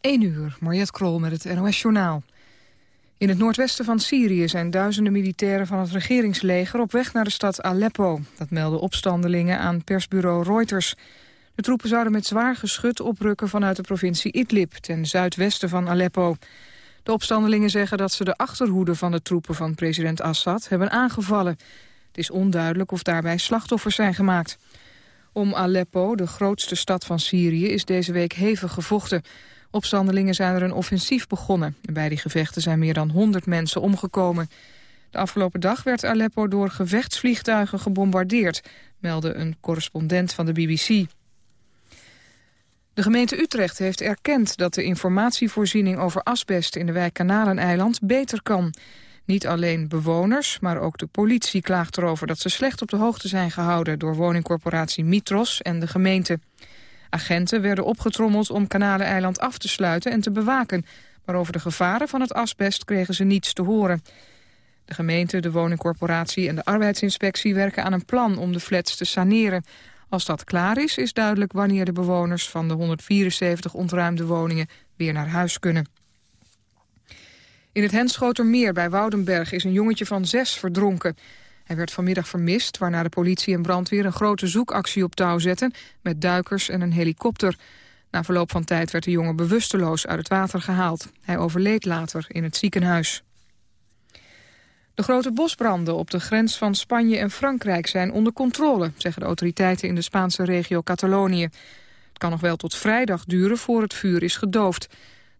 1 uur, Mariette Krol met het NOS Journaal. In het noordwesten van Syrië zijn duizenden militairen van het regeringsleger op weg naar de stad Aleppo. Dat melden opstandelingen aan persbureau Reuters. De troepen zouden met zwaar geschut oprukken vanuit de provincie Idlib, ten zuidwesten van Aleppo. De opstandelingen zeggen dat ze de achterhoede van de troepen van president Assad hebben aangevallen. Het is onduidelijk of daarbij slachtoffers zijn gemaakt. Om Aleppo, de grootste stad van Syrië, is deze week hevig gevochten. Opstandelingen zijn er een offensief begonnen. bij die gevechten zijn meer dan 100 mensen omgekomen. De afgelopen dag werd Aleppo door gevechtsvliegtuigen gebombardeerd, meldde een correspondent van de BBC. De gemeente Utrecht heeft erkend dat de informatievoorziening over asbest in de wijk Kanaleneiland beter kan. Niet alleen bewoners, maar ook de politie klaagt erover dat ze slecht op de hoogte zijn gehouden door woningcorporatie Mitros en de gemeente. Agenten werden opgetrommeld om Kanaleneiland af te sluiten en te bewaken, maar over de gevaren van het asbest kregen ze niets te horen. De gemeente, de woningcorporatie en de arbeidsinspectie werken aan een plan om de flats te saneren. Als dat klaar is, is duidelijk wanneer de bewoners van de 174 ontruimde woningen weer naar huis kunnen. In het Henschotermeer bij Woudenberg is een jongetje van zes verdronken. Hij werd vanmiddag vermist, waarna de politie en brandweer een grote zoekactie op touw zetten met duikers en een helikopter. Na verloop van tijd werd de jongen bewusteloos uit het water gehaald. Hij overleed later in het ziekenhuis. De grote bosbranden op de grens van Spanje en Frankrijk zijn onder controle, zeggen de autoriteiten in de Spaanse regio Catalonië. Het kan nog wel tot vrijdag duren voor het vuur is gedoofd.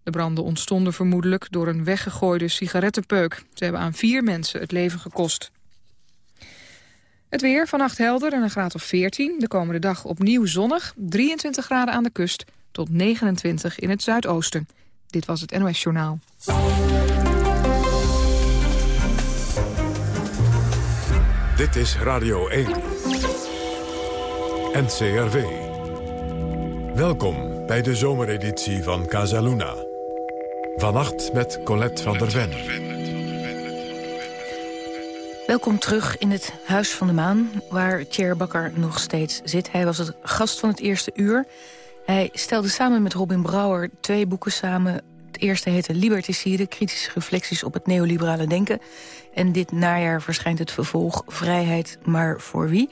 De branden ontstonden vermoedelijk door een weggegooide sigarettenpeuk. Ze hebben aan vier mensen het leven gekost. Het weer, vannacht helder en een graad of 14. De komende dag opnieuw zonnig, 23 graden aan de kust... tot 29 in het zuidoosten. Dit was het NOS Journaal. Dit is Radio 1. NCRV. Welkom bij de zomereditie van Casaluna. Vannacht met Colette van der Ven. Welkom terug in het Huis van de Maan, waar Thierry Bakker nog steeds zit. Hij was het gast van het eerste uur. Hij stelde samen met Robin Brouwer twee boeken samen. Het eerste heette Liberticide, kritische reflecties op het neoliberale denken. En dit najaar verschijnt het vervolg Vrijheid, maar voor wie?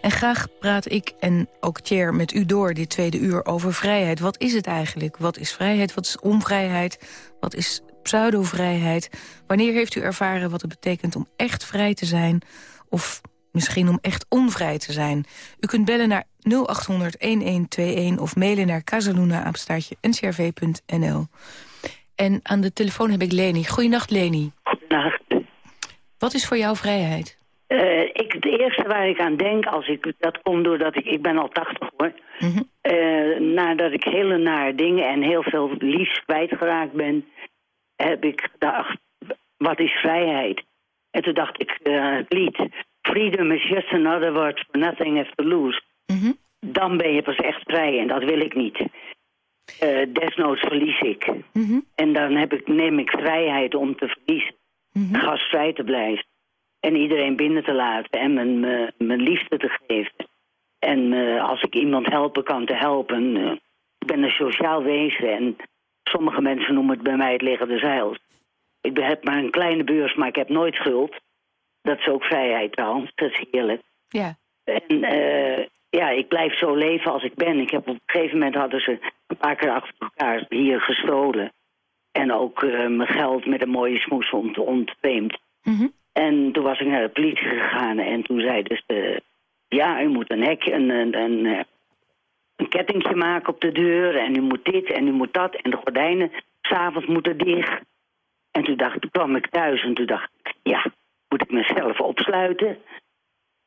En graag praat ik en ook Thierry met u door dit tweede uur over vrijheid. Wat is het eigenlijk? Wat is vrijheid? Wat is onvrijheid? Wat is pseudo-vrijheid? Wanneer heeft u ervaren wat het betekent om echt vrij te zijn? Of misschien om echt onvrij te zijn? U kunt bellen naar 0800-1121 of mailen naar casaluna-ncrv.nl. En aan de telefoon heb ik Leni. Goedenacht, Leni. Goedenacht. Wat is voor jou vrijheid? Uh, ik, het eerste waar ik aan denk, als ik, dat komt doordat ik, ik ben al 80 hoor. Mm nadat ik hele nare dingen en heel veel liefst kwijtgeraakt ben, heb ik gedacht, wat is vrijheid? En toen dacht ik, uh, het lied, freedom is just another word for nothing have to lose. Mhm. Dan ben je pas echt vrij en dat wil ik niet. Uh, desnoods verlies ik. Mhm. En dan heb ik, neem ik vrijheid om te verliezen. Mm Gastvrij te blijven. En iedereen binnen te laten en mijn, mijn liefde te geven. En uh, als ik iemand helpen kan, te helpen. Uh, ik ben een sociaal wezen en sommige mensen noemen het bij mij het liggende zeil. Ik heb maar een kleine beurs, maar ik heb nooit schuld. Dat is ook vrijheid trouwens, dat is heerlijk. Ja. En uh, ja, ik blijf zo leven als ik ben. Ik heb op een gegeven moment hadden ze een paar keer achter elkaar hier gestolen. En ook mijn geld met een mooie smoes ont ontvreemd. Mm en toen was ik naar de politie gegaan en toen zei dus. Ja, u moet een hekje, een, eh, een kettingje maken op de deur en u moet dit en u moet dat. En de gordijnen s'avonds moeten dicht. En toen, dacht, toen kwam ik thuis en toen dacht ik, ja, moet ik mezelf opsluiten?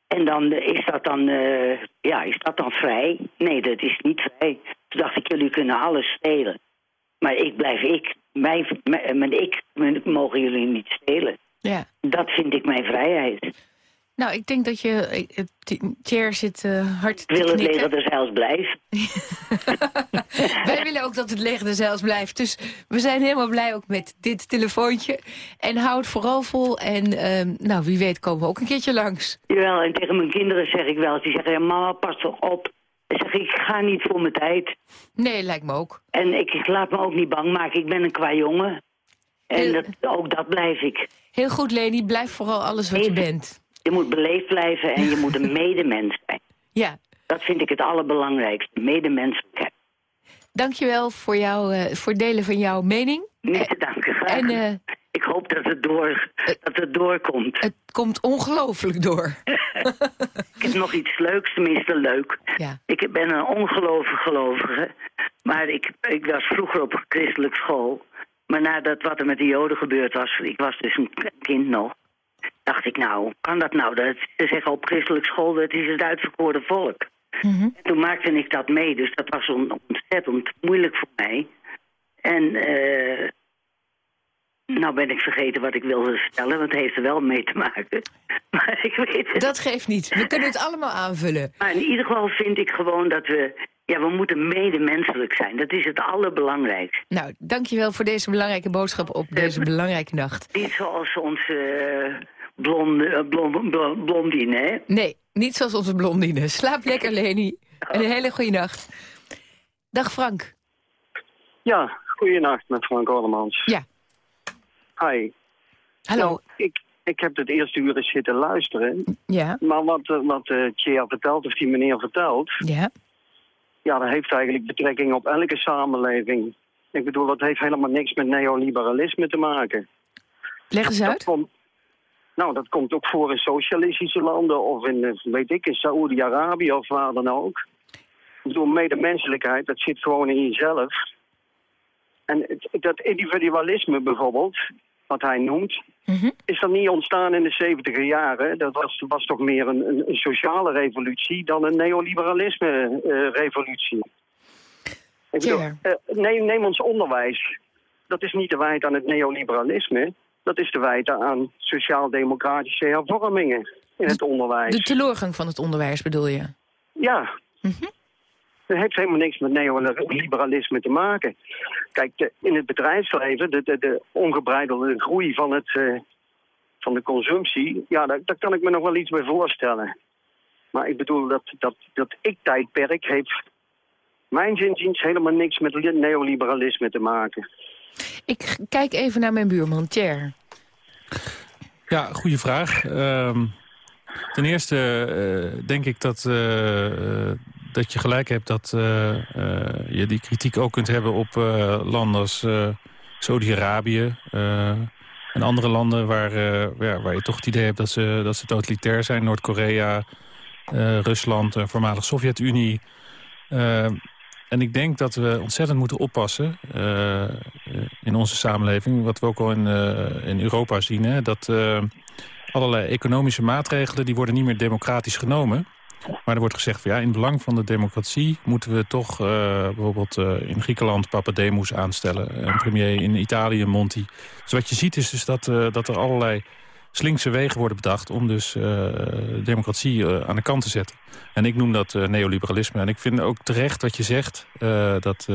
En dan is dat dan, uh, ja, is dat dan vrij? Nee, dat is niet vrij. Toen dacht ik, jullie kunnen alles stelen. Maar ik blijf ik. Mijn, mijn ik mogen jullie niet stelen. Ja. Dat vind ik mijn vrijheid. Nou, ik denk dat je... Chair zit uh, hard Ik wil het leger er zelfs blijven. Wij willen ook dat het leger er zelfs blijft. Dus we zijn helemaal blij ook met dit telefoontje. En hou het vooral vol. En uh, nou, wie weet komen we ook een keertje langs. Jawel, en tegen mijn kinderen zeg ik wel. Die zeggen, ja, mama, pas toch op. Dan zeg ik, ik ga niet voor mijn tijd. Nee, lijkt me ook. En ik, ik laat me ook niet bang maken. Ik ben een qua jongen. En dat, ook dat blijf ik. Heel goed, Leni. Blijf vooral alles wat je bent. Je moet beleefd blijven en je moet een medemens zijn. Ja. Dat vind ik het allerbelangrijkste, medemenselijkheid. Dankjewel voor, jou, uh, voor delen van jouw mening. Niet te danken, graag. En, uh, ik hoop dat het, door, dat het doorkomt. Het komt ongelooflijk door. ik heb nog iets leuks, tenminste leuk. Ja. Ik ben een ongelovige gelovige. Maar ik, ik was vroeger op een christelijke school. Maar nadat wat er met de joden gebeurd was... ik was dus een kind nog... dacht ik, nou, kan dat nou? Dat ze zeggen op christelijke school, dat is het uitverkoren volk. Mm -hmm. toen maakte ik dat mee, dus dat was ontzettend moeilijk voor mij. En uh, nou ben ik vergeten wat ik wilde vertellen, want het heeft er wel mee te maken. Maar ik weet het. Dat geeft niet, we kunnen het allemaal aanvullen. Maar in ieder geval vind ik gewoon dat we... Ja, we moeten medemenselijk zijn. Dat is het allerbelangrijkste. Nou, dankjewel voor deze belangrijke boodschap op deze belangrijke nacht. Niet zoals onze uh, blonde, blond, blond, blondine, hè? Nee, niet zoals onze blondine. Slaap lekker, Leni. En een hele goede nacht. Dag Frank. Ja, goeienacht met Frank Orlemans. Ja. Hi. Hallo. Nou, ik, ik heb het eerste uur eens zitten luisteren. Ja. Maar wat, wat uh, Tjea vertelt, of die meneer vertelt... Ja. Ja, dat heeft eigenlijk betrekking op elke samenleving. Ik bedoel, dat heeft helemaal niks met neoliberalisme te maken. Leg eens uit. Nou, dat komt ook voor in socialistische landen of in, weet ik, in Saoedi-Arabië of waar dan ook. Ik bedoel, medemenselijkheid, dat zit gewoon in jezelf. En het, dat individualisme bijvoorbeeld, wat hij noemt, mm -hmm. is dat niet ontstaan in de 70 jaren. Dat was, was toch meer een, een, een sociale revolutie dan een neoliberalisme-revolutie. Uh, uh, neem, neem ons onderwijs. Dat is niet te wijten aan het neoliberalisme. Dat is te wijten aan sociaal-democratische hervormingen in het onderwijs. De teleurgang van het onderwijs bedoel je? Ja. Mm -hmm. Dat heeft helemaal niks met neoliberalisme te maken. Kijk, de, in het bedrijfsleven, de, de, de ongebreidelde groei van, het, uh, van de consumptie... ja, daar, daar kan ik me nog wel iets bij voorstellen. Maar ik bedoel, dat, dat, dat ik-tijdperk heeft mijn zinziens helemaal niks met neoliberalisme te maken. Ik kijk even naar mijn buurman, Tjer. Ja, goede vraag. Um, ten eerste uh, denk ik dat... Uh, dat je gelijk hebt dat je die kritiek ook kunt hebben op landen als Saudi-Arabië en andere landen waar, ja, waar je toch het idee hebt dat ze, dat ze totalitair zijn. Noord-Korea, Rusland, voormalig Sovjet-Unie. En ik denk dat we ontzettend moeten oppassen in onze samenleving, wat we ook al in, in Europa zien, hè, dat allerlei economische maatregelen die worden niet meer democratisch genomen. Maar er wordt gezegd, van, ja, in het belang van de democratie moeten we toch bijvoorbeeld in Griekenland Papademos aanstellen. Een premier in Italië, Monti. Dus wat je ziet is dus dat, dat er allerlei slinkse wegen worden bedacht om dus democratie aan de kant te zetten. En ik noem dat neoliberalisme. En ik vind ook terecht wat je zegt, dat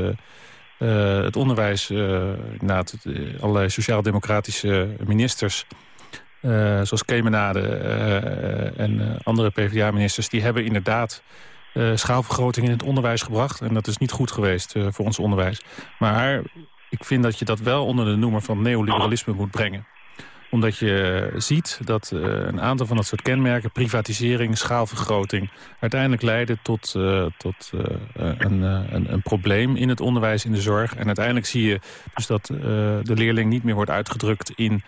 het onderwijs, inderdaad, allerlei sociaal-democratische ministers... Zoals Kemenade en andere PvdA-ministers... die hebben inderdaad schaalvergroting in het onderwijs gebracht. En dat is niet goed geweest voor ons onderwijs. Maar ik vind dat je dat wel onder de noemer van neoliberalisme moet brengen. Omdat je ziet dat een aantal van dat soort kenmerken... privatisering, schaalvergroting... uiteindelijk leiden tot, tot een, een, een, probleem in het onderwijs, in de zorg. En uiteindelijk zie je dus dat de leerling niet meer wordt uitgedrukt in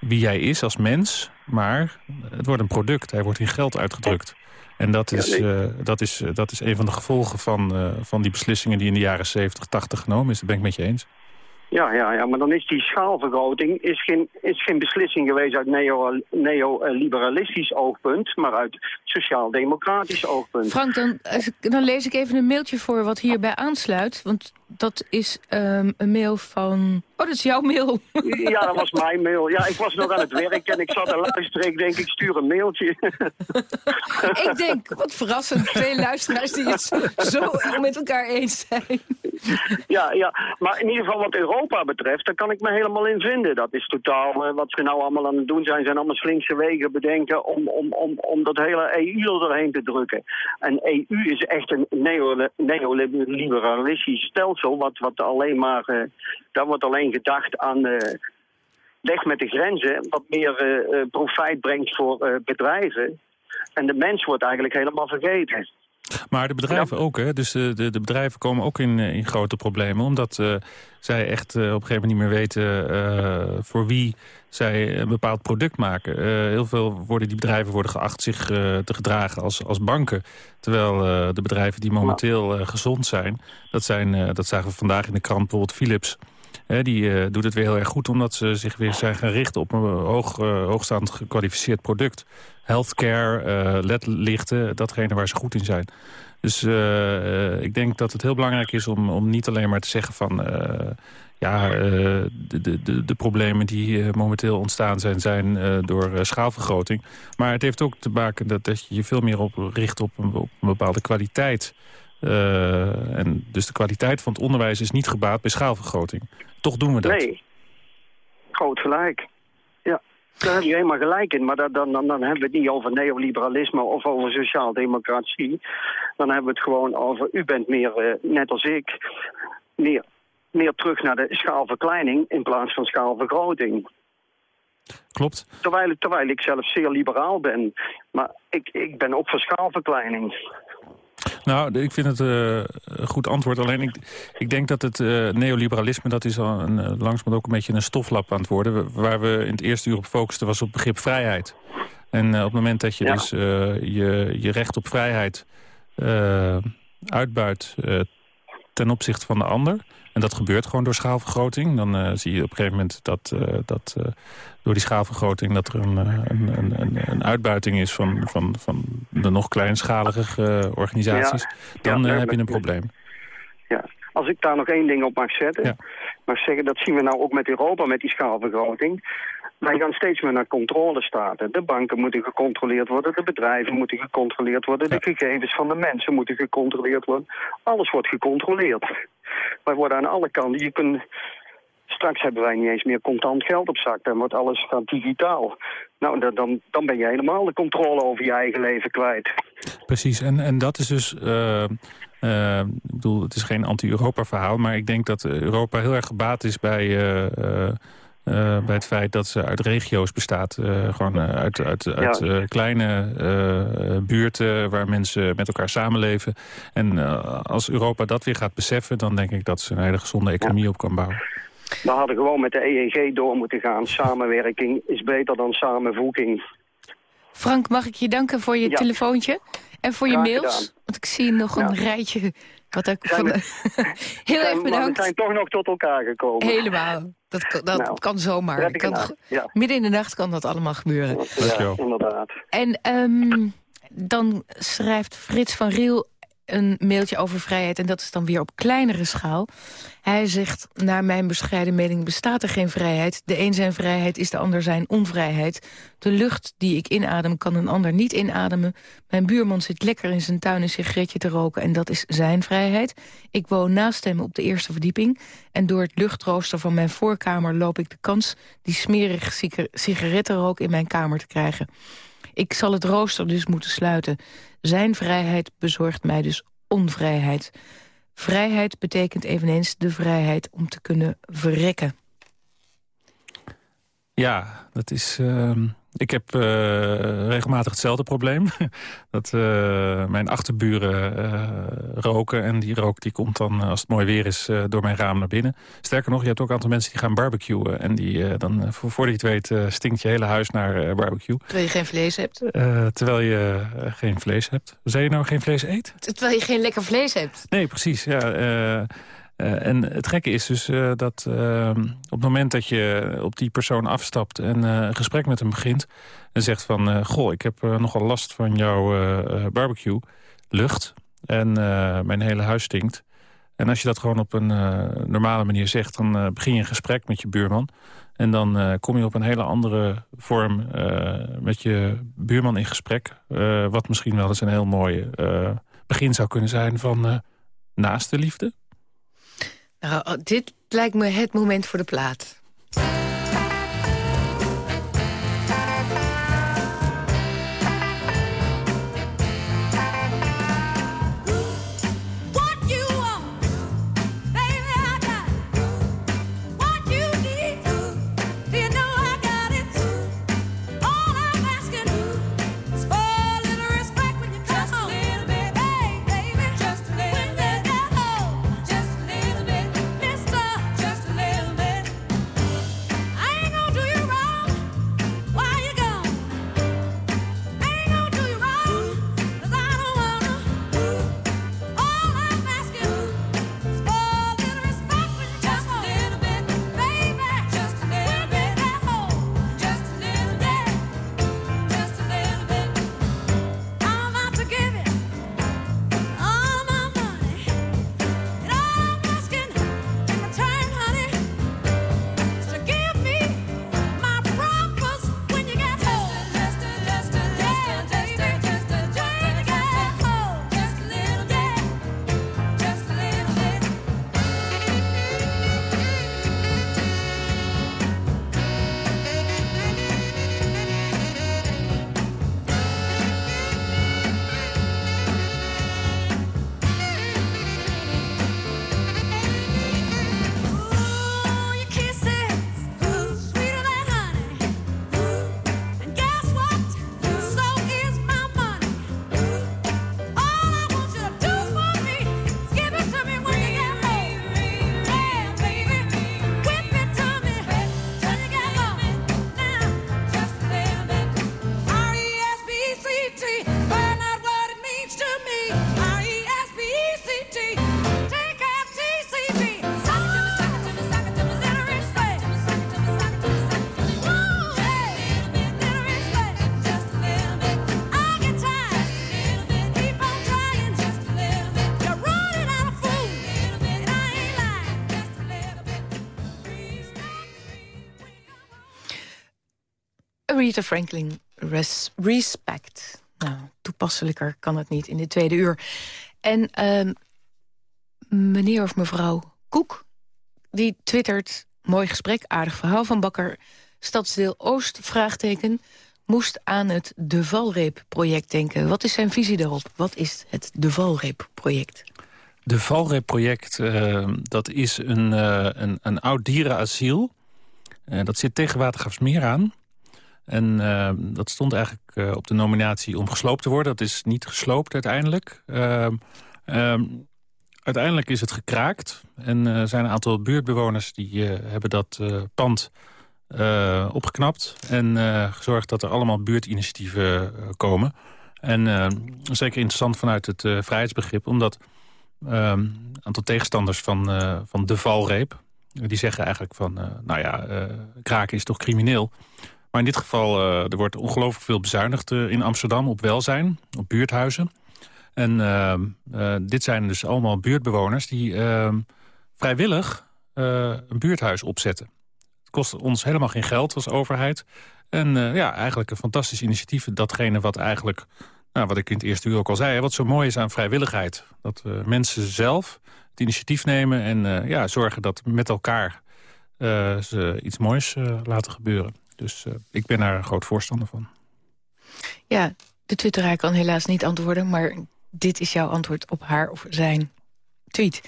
wie hij is als mens, maar het wordt een product. Hij wordt in geld uitgedrukt. En dat is, uh, dat is, uh, dat is een van de gevolgen van, uh, van die beslissingen... die in de jaren 70, 80 genomen is. Dat ben ik met je eens. Ja, ja, ja, maar dan is die schaalvergroting is geen, is geen beslissing geweest uit neoliberalistisch neo oogpunt, maar uit sociaal-democratisch oogpunt. Frank, dan, dan lees ik even een mailtje voor wat hierbij aansluit. Want dat is um, een mail van... Oh, dat is jouw mail. Ja, dat was mijn mail. Ja, ik was nog aan het werk en ik zat te luisteren. Ik denk, ik stuur een mailtje. ik denk, wat verrassend. Twee luisteraars die het zo met elkaar eens zijn. ja, ja, maar in ieder geval wat Europa betreft, daar kan ik me helemaal in vinden. Dat is totaal, uh, wat ze nou allemaal aan het doen zijn, zijn allemaal slinkse wegen bedenken om, om, om, om dat hele EU erheen te drukken. En EU is echt een neoliberalistisch stelsel, wat, wat alleen maar, uh, daar wordt alleen gedacht aan... Uh, weg met de grenzen, wat meer profijt brengt voor bedrijven. En de mens wordt eigenlijk helemaal vergeten. Maar de bedrijven ook, hè? Dus de, de, de, bedrijven komen ook in, in grote problemen. Omdat uh, zij echt uh, op een gegeven moment niet meer weten uh, voor wie zij een bepaald product maken. heel veel worden die bedrijven worden geacht zich te gedragen als, als banken. Terwijl de bedrijven die momenteel gezond zijn, dat, zijn dat zagen we vandaag in de krant bijvoorbeeld Philips die doet het weer heel erg goed omdat ze zich weer zijn gaan richten op een hoog, hoogstaand gekwalificeerd product. Healthcare, uh, ledlichten, datgene waar ze goed in zijn. Dus ik denk dat het heel belangrijk is om, om niet alleen maar te zeggen van... ja, de, de, de problemen die momenteel ontstaan zijn, zijn door schaalvergroting. Maar het heeft ook te maken dat, dat je je veel meer op richt op een, op een bepaalde kwaliteit... En dus de kwaliteit van het onderwijs is niet gebaat bij schaalvergroting. Toch doen we dat. Nee, groot gelijk. Daar heb je helemaal gelijk in. Maar dan, dan, dan, dan hebben we het niet over neoliberalisme of over sociaaldemocratie. Dan hebben we het gewoon over, u bent meer, uh, net als ik, meer, meer terug naar de schaalverkleining in plaats van schaalvergroting. Klopt. Terwijl, terwijl ik zelf zeer liberaal ben. Maar ik, ik ben ook voor schaalverkleining. Nou, ik vind het uh, een goed antwoord. Alleen ik, ik denk dat het uh, neoliberalisme... dat is al een, uh, langzamerhand ook een beetje een stoflap aan het worden. Waar we in het eerste uur op focusten was op begrip vrijheid. En op het moment dat je ja. dus je, je recht op vrijheid uitbuit ten opzichte van de ander... En dat gebeurt gewoon door schaalvergroting. Dan uh, zie je op een gegeven moment dat, uh, dat uh, door die schaalvergroting... dat er een, een, een, een uitbuiting is van, van, van de nog kleinschalige organisaties. Ja, dan ja, heb je een probleem. Ja, als ik daar nog één ding op mag zetten... Ja. mag zeggen, dat zien we nou ook met Europa, met die schaalvergroting... Wij gaan steeds meer naar controlestaten. De banken moeten gecontroleerd worden, de bedrijven moeten gecontroleerd worden... de gegevens van de mensen moeten gecontroleerd worden. Alles wordt gecontroleerd. Wij worden aan alle kanten... Je kunt, straks hebben wij niet eens meer contant geld op zak. Dan wordt alles van digitaal. Nou, dan, dan ben je helemaal de controle over je eigen leven kwijt. Precies, en, en dat is dus... Uh... Uh, ik bedoel, het is geen anti-Europa verhaal, maar ik denk dat Europa heel erg gebaat is bij uh, uh, bij het feit dat ze uit regio's bestaat. Uh, gewoon uit, uit, uit ja. kleine buurten waar mensen met elkaar samenleven. En als Europa dat weer gaat beseffen... dan denk ik dat ze een hele gezonde economie ja. op kan bouwen. We hadden gewoon met de EEG door moeten gaan. Samenwerking is beter dan samenvoeging. Frank, mag ik je danken voor je ja. telefoontje? En voor je mails? Gedaan. Want ik zie nog een rijtje wat ik van, heel erg bedankt. We zijn toch nog tot elkaar gekomen. Helemaal. Dat, kan, dat nou, kan zomaar. Kan, ja. Midden in de nacht kan dat allemaal gebeuren. Ja, inderdaad. En um, dan schrijft Frits van Riel een mailtje over vrijheid... en dat is dan weer op kleinere schaal. Hij zegt, naar mijn bescheiden mening bestaat er geen vrijheid. De een zijn vrijheid is de ander zijn onvrijheid. De lucht die ik inadem kan een ander niet inademen. Mijn buurman zit lekker in zijn tuin een sigaretje te roken... en dat is zijn vrijheid. Ik woon naast hem op de eerste verdieping... en door het luchtrooster van mijn voorkamer loop ik de kans... die smerige sigarettenrook in mijn kamer te krijgen. Ik zal het rooster dus moeten sluiten. Zijn vrijheid bezorgt mij dus onvrijheid. Vrijheid betekent eveneens de vrijheid om te kunnen verrekken. Ja, dat is... Uh, ik heb uh, regelmatig hetzelfde probleem. dat uh, mijn achterburen uh, roken. En die rook die komt dan, als het mooi weer is, door mijn raam naar binnen. Sterker nog, je hebt ook een aantal mensen die gaan barbecuen. En die dan, voordat je het weet, stinkt je hele huis naar barbecue. Terwijl je geen vlees hebt. terwijl je geen vlees hebt. Zei je nou geen vlees eet? Terwijl je geen lekker vlees hebt. Nee, precies. Ja, uh, en het gekke is dus uh, dat uh, op het moment dat je op die persoon afstapt... en een gesprek met hem begint en zegt van... goh, ik heb nogal last van jouw barbecue, lucht en mijn hele huis stinkt. En als je dat gewoon op een normale manier zegt... dan begin je een gesprek met je buurman... En dan kom je op een hele andere vorm met je buurman in gesprek. wat misschien wel eens een heel mooi begin zou kunnen zijn van naaste liefde. Nou, oh, dit lijkt me het moment voor de plaat. Rita Franklin, Respect. Nou, toepasselijker kan het niet in de tweede uur. En uh, meneer of mevrouw Koek, die twittert... mooi gesprek, aardig verhaal van Bakker. Stadsdeel Oost, vraagteken, moest aan het De Valreep-project denken. Wat is zijn visie daarop? Wat is het De Valreep-project? De Valreep-project, uh, dat is een, uh, een, een oud dierenasiel. Uh, dat zit tegen Watergraafsmeer aan. En uh, dat stond eigenlijk uh, op de nominatie om gesloopt te worden. Dat is niet gesloopt uiteindelijk. Uh, uiteindelijk is het gekraakt. En er zijn een aantal buurtbewoners die hebben dat pand opgeknapt. En gezorgd dat er allemaal buurtinitiatieven komen. En zeker interessant vanuit het vrijheidsbegrip. Omdat een aantal tegenstanders van, van de valreep... die zeggen eigenlijk van, nou ja, kraken is toch crimineel... Maar in dit geval, uh, er wordt ongelooflijk veel bezuinigd uh, in Amsterdam op welzijn, op buurthuizen. En uh, dit zijn dus allemaal buurtbewoners die vrijwillig een buurthuis opzetten. Het kost ons helemaal geen geld als overheid. En ja, eigenlijk een fantastisch initiatief. Datgene wat eigenlijk, nou, wat ik in het eerste uur ook al zei... wat zo mooi is aan vrijwilligheid. Dat mensen zelf het initiatief nemen en ja, zorgen dat met elkaar... ze iets moois laten gebeuren. Dus uh, ik ben daar een groot voorstander van. Ja, de twitteraar kan helaas niet antwoorden... maar dit is jouw antwoord op haar of zijn tweet.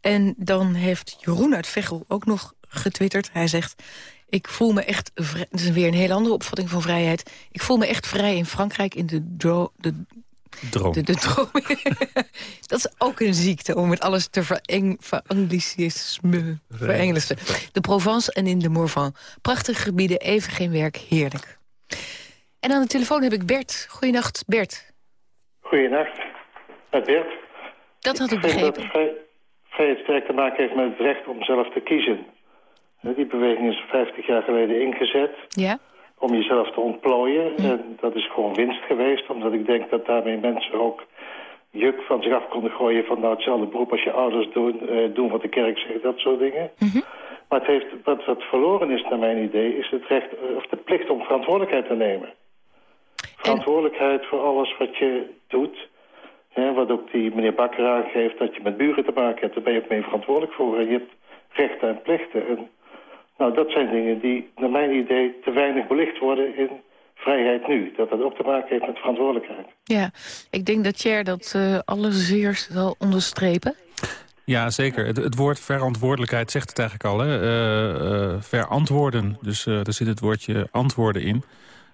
En dan heeft Jeroen uit ook nog getwitterd. Hij zegt, ik voel me echt... Dat is weer een heel andere opvatting van vrijheid. Ik voel me echt vrij in Frankrijk in de, de Droom. De, de droom. dat is ook een ziekte om het alles te vereng, veranglicisme, verengelsen. De Provence en in de Morvan. Prachtige gebieden, even geen werk, heerlijk. En aan de telefoon heb ik Bert. Goedenacht, Bert. Goedenacht, met Bert. Dat had ik, ik begrepen. Dat vrij, vrijheid sterk te maken heeft met het recht om zelf te kiezen. Die beweging is 50 jaar geleden ingezet. Ja om jezelf te ontplooien. En dat is gewoon winst geweest, omdat ik denk dat daarmee mensen ook juk van zich af konden gooien van nou hetzelfde beroep als je ouders doen, eh, doen wat de kerk zegt, dat soort dingen. Mhm. Maar het heeft, wat, wat verloren is naar mijn idee, is het recht eh, of de plicht om verantwoordelijkheid te nemen. Verantwoordelijkheid voor alles wat je doet. Hè, wat ook die meneer Bakker aangeeft, dat je met buren te maken hebt, daar ben je ook mee verantwoordelijk voor. En je hebt rechten en plichten. En, nou, dat zijn dingen die, naar mijn idee, te weinig belicht worden in vrijheid nu. Dat dat ook te maken heeft met verantwoordelijkheid. Ja, ik denk dat Cher dat uh, allezeerst zal onderstrepen. Ja, zeker. Het, het, woord verantwoordelijkheid zegt het eigenlijk al. Hè? Uh, uh, verantwoorden. Dus uh, er zit het woordje antwoorden in.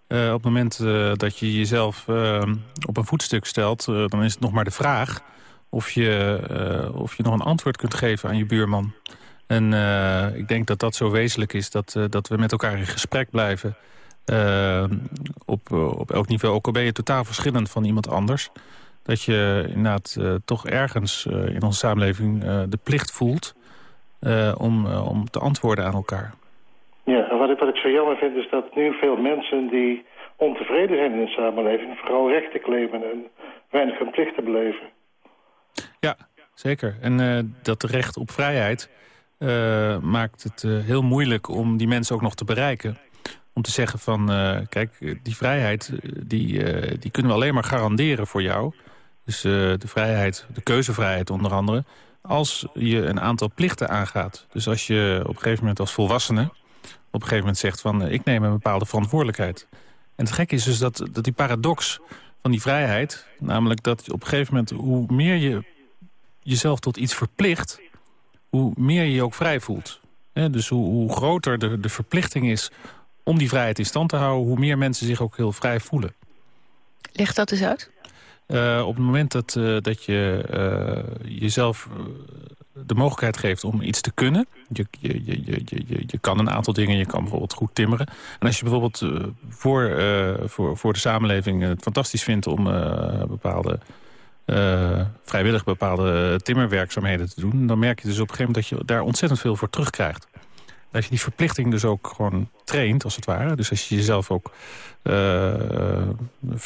op het moment dat je jezelf op een voetstuk stelt... dan is het nog maar de vraag of je, of je nog een antwoord kunt geven aan je buurman. En ik denk dat dat zo wezenlijk is. Dat, dat we met elkaar in gesprek blijven. op, op elk niveau. Ook al ben je totaal verschillend van iemand anders dat je inderdaad toch ergens in onze samenleving de plicht voelt om, om te antwoorden aan elkaar. Ja, en wat ik, wat ik zo jammer vind is dat nu veel mensen die ontevreden zijn in de samenleving... vooral rechten claimen en weinig hun plichten beleven. Ja, zeker. En dat recht op vrijheid maakt het heel moeilijk om die mensen ook nog te bereiken om te zeggen van, kijk, die vrijheid die, die kunnen we alleen maar garanderen voor jou... Dus de vrijheid, de keuzevrijheid onder andere. Als je een aantal plichten aangaat. Dus als je op een gegeven moment als volwassene... op een gegeven moment zegt van ik neem een bepaalde verantwoordelijkheid. En het gekke is dus dat, dat die paradox van die vrijheid... namelijk dat op een gegeven moment hoe meer je jezelf tot iets verplicht... hoe meer je je ook vrij voelt. dus hoe, hoe groter de, de verplichting is om die vrijheid in stand te houden... hoe meer mensen zich ook heel vrij voelen. Leg dat eens uit. Uh, op het moment dat, uh, dat je uh, jezelf de mogelijkheid geeft om iets te kunnen... Je, je, je, je, je, je kan een aantal dingen, je kan bijvoorbeeld goed timmeren. En als je bijvoorbeeld voor, voor, voor de samenleving het fantastisch vindt... om bepaalde, vrijwillig bepaalde timmerwerkzaamheden te doen... dan merk je dus op een gegeven moment dat je daar ontzettend veel voor terugkrijgt dat je die verplichting dus ook gewoon traint, als het ware. Dus als je jezelf ook uh,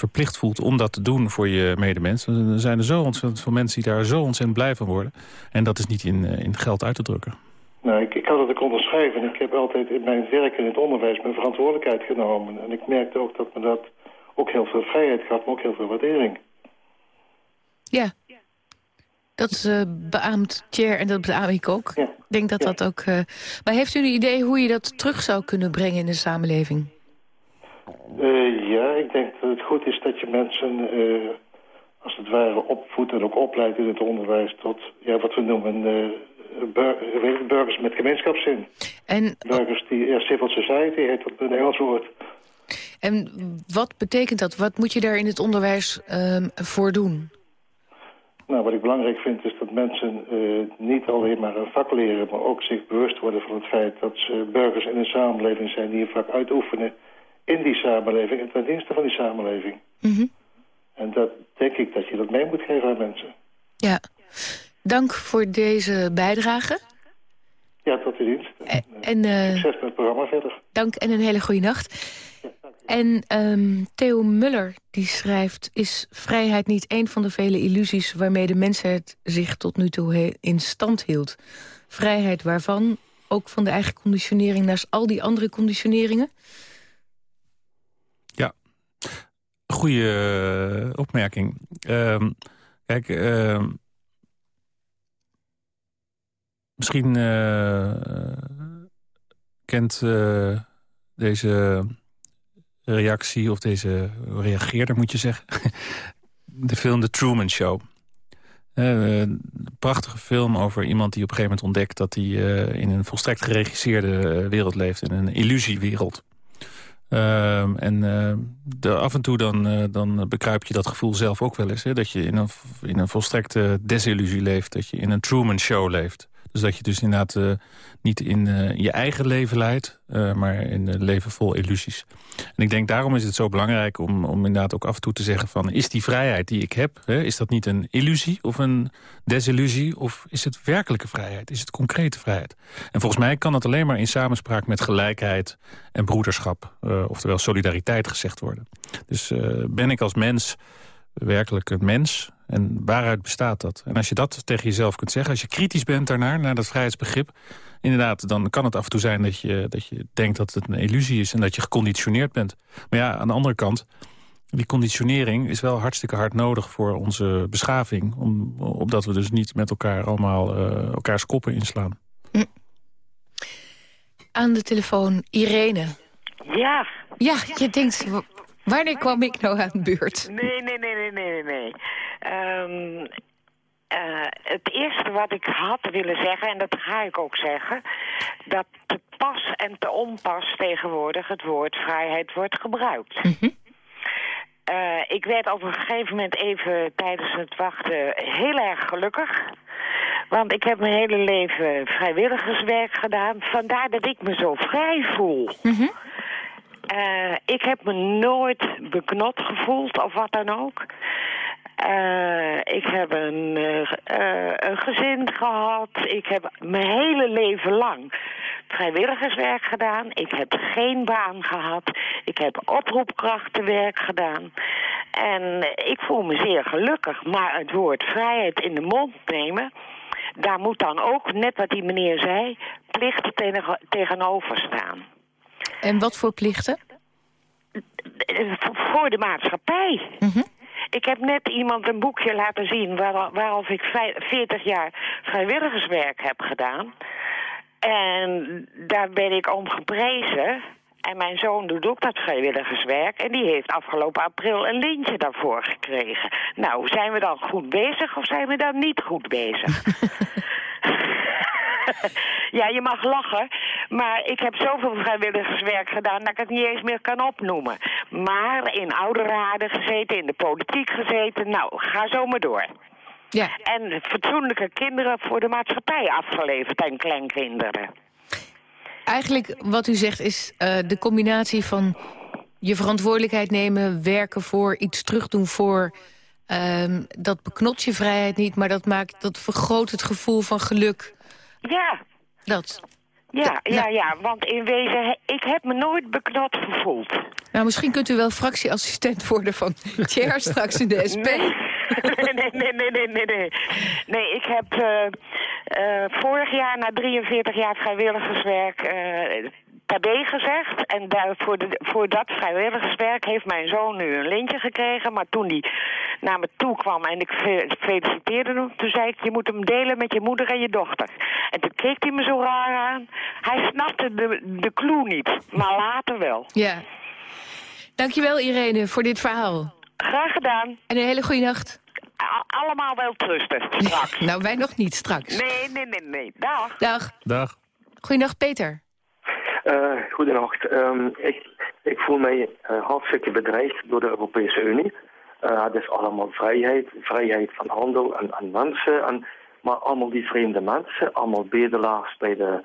verplicht voelt om dat te doen voor je medemens... dan zijn er zo ontzettend veel mensen die daar zo ontzettend blij van worden. En dat is niet in, eh, in geld uit te drukken. Nou, ik, ik had het ook onderschrijven. Ik heb altijd in mijn werk in het onderwijs mijn verantwoordelijkheid genomen. En ik merkte ook dat me dat ook heel veel vrijheid gaf, maar ook heel veel waardering. Ja, dat uh, beaamt Chair en dat beaam ik ook. Ik denk dat dat ook... Uh... Maar heeft u een idee hoe je dat terug zou kunnen brengen in de samenleving? Uh, ja, ik denk dat het goed is dat je mensen als het ware opvoedt en ook opleidt in het onderwijs tot ja, wat we noemen bur burgers met gemeenschapszin. En, burgers die, ja, civil society heet dat een Engels woord. En wat betekent dat? Wat moet je daar in het onderwijs uh, voor doen? Nou, wat ik belangrijk vind is dat mensen uh, niet alleen maar een vak leren... maar ook zich bewust worden van het feit dat ze burgers in een samenleving zijn... die een vak uitoefenen in die samenleving en ten dienste van die samenleving. Mm En dat denk ik dat je dat mee moet geven aan mensen. Ja. Dank voor deze bijdrage. Ja, tot de dienst. En, en uh, Succes met het programma verder. Dank en een hele goede nacht. En um, Theo Muller die schrijft... is vrijheid niet een van de vele illusies... waarmee de mensheid zich tot nu toe in stand hield? Vrijheid waarvan? Ook van de eigen conditionering naast al die andere conditioneringen? Ja, goede uh, opmerking. Um, kijk, uh, misschien uh, kent uh, deze reactie, of deze reageerder moet je zeggen. de film The Truman Show. Uh, een prachtige film over iemand die op een gegeven moment ontdekt... dat hij uh, in een volstrekt geregisseerde uh, wereld leeft, in een illusiewereld. Ehm, en de, af en toe dan, dan bekruip je dat gevoel zelf ook wel eens. Hè? Dat je in een, in een volstrekte desillusie leeft, dat je in een Truman Show leeft. Dus dat je dus inderdaad niet in uh, je eigen leven leidt, uh, maar in een leven vol illusies. En ik denk daarom is het zo belangrijk om, om inderdaad ook af en toe te zeggen van... is die vrijheid die ik heb, hè, is dat niet een illusie of een desillusie... of is het werkelijke vrijheid, is het concrete vrijheid? En volgens mij kan dat alleen maar in samenspraak met gelijkheid en broederschap... oftewel solidariteit gezegd worden. Dus ben ik als mens werkelijk een mens... En waaruit bestaat dat? En als je dat tegen jezelf kunt zeggen, als je kritisch bent daarnaar, naar dat vrijheidsbegrip, inderdaad, dan kan het af en toe zijn dat je, dat je denkt dat het een illusie is en dat je geconditioneerd bent. Maar ja, aan de andere kant, die conditionering is wel hartstikke hard nodig voor onze beschaving. Om, opdat we dus niet met elkaar allemaal uh, elkaars koppen inslaan. Hm. aan de telefoon Irene. Ja. Ja, je denkt, wanneer kwam ik nou aan de beurt? Nee, nee, nee, nee, nee, nee. Um, uh, het eerste wat ik had willen zeggen, en dat ga ik ook zeggen... dat te pas en te onpas tegenwoordig het woord vrijheid wordt gebruikt. Mm uh, ik werd op een gegeven moment even tijdens het wachten heel erg gelukkig. Want ik heb mijn hele leven vrijwilligerswerk gedaan. Vandaar dat ik me zo vrij voel. Mm -hmm. Uh, ik heb me nooit beknot gevoeld of wat dan ook. Uh, ik heb een, uh, een gezin gehad. Ik heb mijn hele leven lang vrijwilligerswerk gedaan. Ik heb geen baan gehad. Ik heb oproepkrachtenwerk gedaan. En ik voel me zeer gelukkig. Maar het woord vrijheid in de mond nemen... daar moet dan ook, net wat die meneer zei... tegen, tegenover staan. En wat voor plichten? Voor de maatschappij. Mm -hmm. Ik heb net iemand een boekje laten zien... Waar, waarover ik 40 jaar vrijwilligerswerk heb gedaan. En daar ben ik om geprezen. En mijn zoon doet ook dat vrijwilligerswerk. En die heeft afgelopen april een lintje daarvoor gekregen. Nou, zijn we dan goed bezig of zijn we dan niet goed bezig? ja, je mag lachen, maar ik heb zoveel vrijwilligerswerk gedaan dat ik het niet eens meer kan opnoemen. Maar in ouderraden gezeten, in de politiek gezeten, nou, ga zo maar door. Ja. En fatsoenlijke kinderen voor de maatschappij afgeleverd en kleinkinderen. Eigenlijk wat u zegt is uh, de combinatie van je verantwoordelijkheid nemen... werken voor, iets terugdoen voor... Um, dat beknot je vrijheid niet, maar dat, maakt, dat vergroot het gevoel van geluk. Ja. Dat. Ja, ja, nou. ja, want in wezen, ik heb me nooit beknot gevoeld. Nou, misschien kunt u wel fractieassistent worden van Chair straks in de SP. Nee. nee, nee, nee, nee, nee, ik heb uh, uh, vorig jaar na 43 jaar vrijwilligerswerk uh, tabé gezegd. En daar, voor, de, voor dat vrijwilligerswerk heeft mijn zoon nu een lintje gekregen. Maar toen hij naar me toe kwam en ik feliciteerde hem... toen zei ik, je moet hem delen met je moeder en je dochter. En toen keek hij me zo raar aan. Hij snapte de, de clue niet, maar later wel. Ja. Dankjewel Irene voor dit verhaal. Graag gedaan. En een hele goede nacht. Allemaal wel trusten, straks. nou, wij nog niet, straks. Nee, nee, nee, nee. Dag. Dag. Dag. Goeiedag, Peter. Uh, ik, ik voel mij uh, hartstikke bedreigd door de Europese Unie. Uh, het is allemaal vrijheid, vrijheid van handel en, en mensen. En, maar allemaal die vreemde mensen, allemaal bedelaars bij de,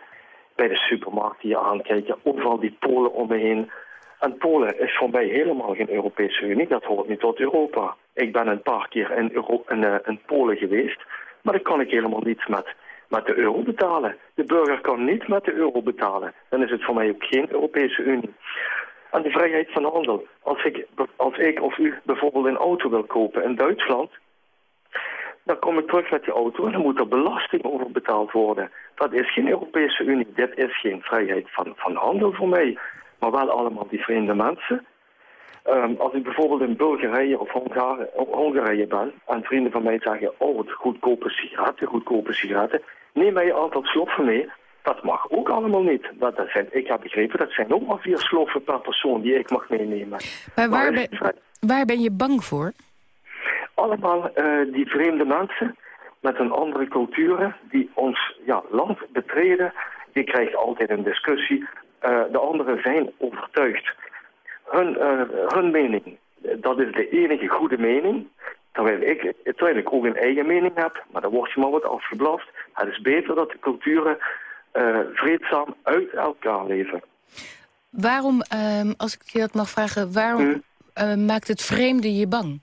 bij de supermarkt die je aankijken. Overal die Polen om me heen. En Polen is voor mij helemaal geen Europese Unie. Dat hoort niet tot Europa. Ik ben een paar keer in, Euro in, in Polen geweest. Maar dan kan ik helemaal niets met, met de euro betalen. De burger kan niet met de euro betalen. Dan is het voor mij ook geen Europese Unie. En de vrijheid van handel. Als ik, als ik of u bijvoorbeeld een auto wil kopen in Duitsland... dan kom ik terug met die auto en dan moet er belasting over betaald worden. Dat is geen Europese Unie. Dit is geen vrijheid van, van handel voor mij maar wel allemaal die vreemde mensen. Um, als ik bijvoorbeeld in Bulgarije of Hongarije, Hongarije ben en vrienden van mij zeggen, oh wat goedkope sigaretten, goedkope sigaretten, neem mij een aantal sloffen mee. Dat mag ook allemaal niet. Dat, dat zijn, ik heb begrepen, dat zijn ook maar vier sloffen per persoon die ik mag meenemen. Maar waar, ben, waar ben je bang voor? Allemaal uh, die vreemde mensen met een andere culturen die ons ja, land betreden. Die krijgt altijd een discussie uh, de anderen zijn overtuigd. Hun, uh, hun mening, dat is de enige goede mening. Terwijl ik, terwijl ik ook een eigen mening heb, maar dan word je maar wat afgeblaft. Het is beter dat de culturen uh, vreedzaam uit elkaar leven. Waarom, uh, als ik je dat mag vragen, waarom hmm? maakt het vreemde je bang?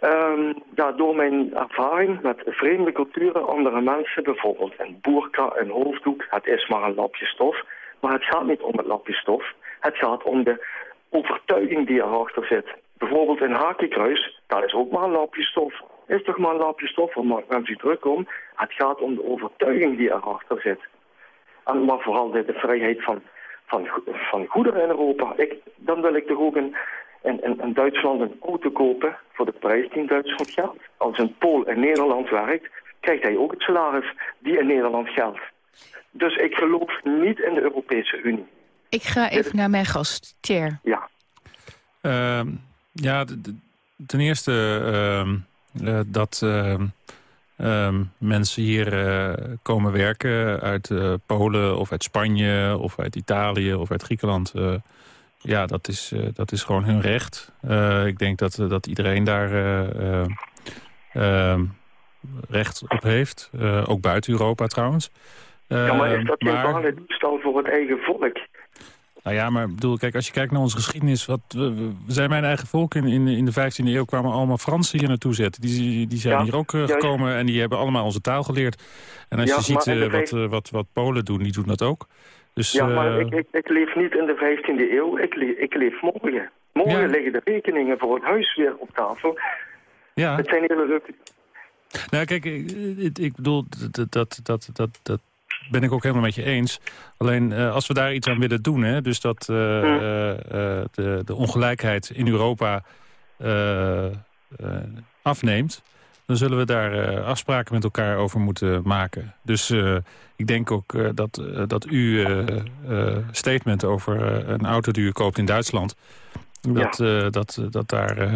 Um, ja, door mijn ervaring met vreemde culturen, andere mensen, bijvoorbeeld een boerka, een hoofddoek, het is maar een lapje stof. Maar het gaat niet om het lapje stof. Het gaat om de overtuiging die erachter zit. Bijvoorbeeld een hakenkruis, dat is ook maar een lapje stof. Is toch maar een lapje stof, waar maakt druk om? Het gaat om de overtuiging die erachter zit. En maar vooral de, de vrijheid van, van, van goederen in Europa. Ik, dan wil ik toch ook een, in, Duitsland een auto kopen voor de prijs die in Duitsland geldt. Als een Pool in Nederland werkt, krijgt hij ook het salaris die in Nederland geldt. Dus ik geloof niet in de Europese Unie. Ik ga even naar mijn gast, Thierry. Ja. Ehm, ja, ten eerste ehm, eh, dat ehm, mensen hier uh, komen werken uit uh, Polen of uit Spanje of uit Italië of uit Griekenland. ja, dat is, dat is gewoon hun recht. ik denk dat, dat iedereen daar recht op heeft. ook buiten Europa trouwens. ja, maar is dat maar... een bange toestand voor het eigen volk? Nou ja, maar bedoel, kijk, als je kijkt naar onze geschiedenis... Wat, we, zijn mijn eigen volk in, in, in de 15e eeuw kwamen allemaal Fransen hier naartoe zetten. Die, die zijn hier ook uh, gekomen en die hebben allemaal onze taal geleerd. En als je ziet uh, wat, uh, wat, wat Polen doen, die doen dat ook. Dus, ja, maar ik, ik, ik, leef niet in de 15e eeuw, ik, leef, ik leef morgen. Morgen liggen de rekeningen voor het huis weer op tafel. Ja. Het zijn hele leuke... Nou, kijk, ik, ik bedoel, dat, dat, dat, dat, dat ben ik ook helemaal met je eens. Alleen uh, als we daar iets aan willen doen... Hè, dus dat uh, uh, de, de, ongelijkheid in Europa afneemt... dan zullen we daar afspraken met elkaar over moeten maken. Dus ik denk ook dat, dat uw statement over een auto die u koopt in Duitsland... Dat, ja. dat, dat daar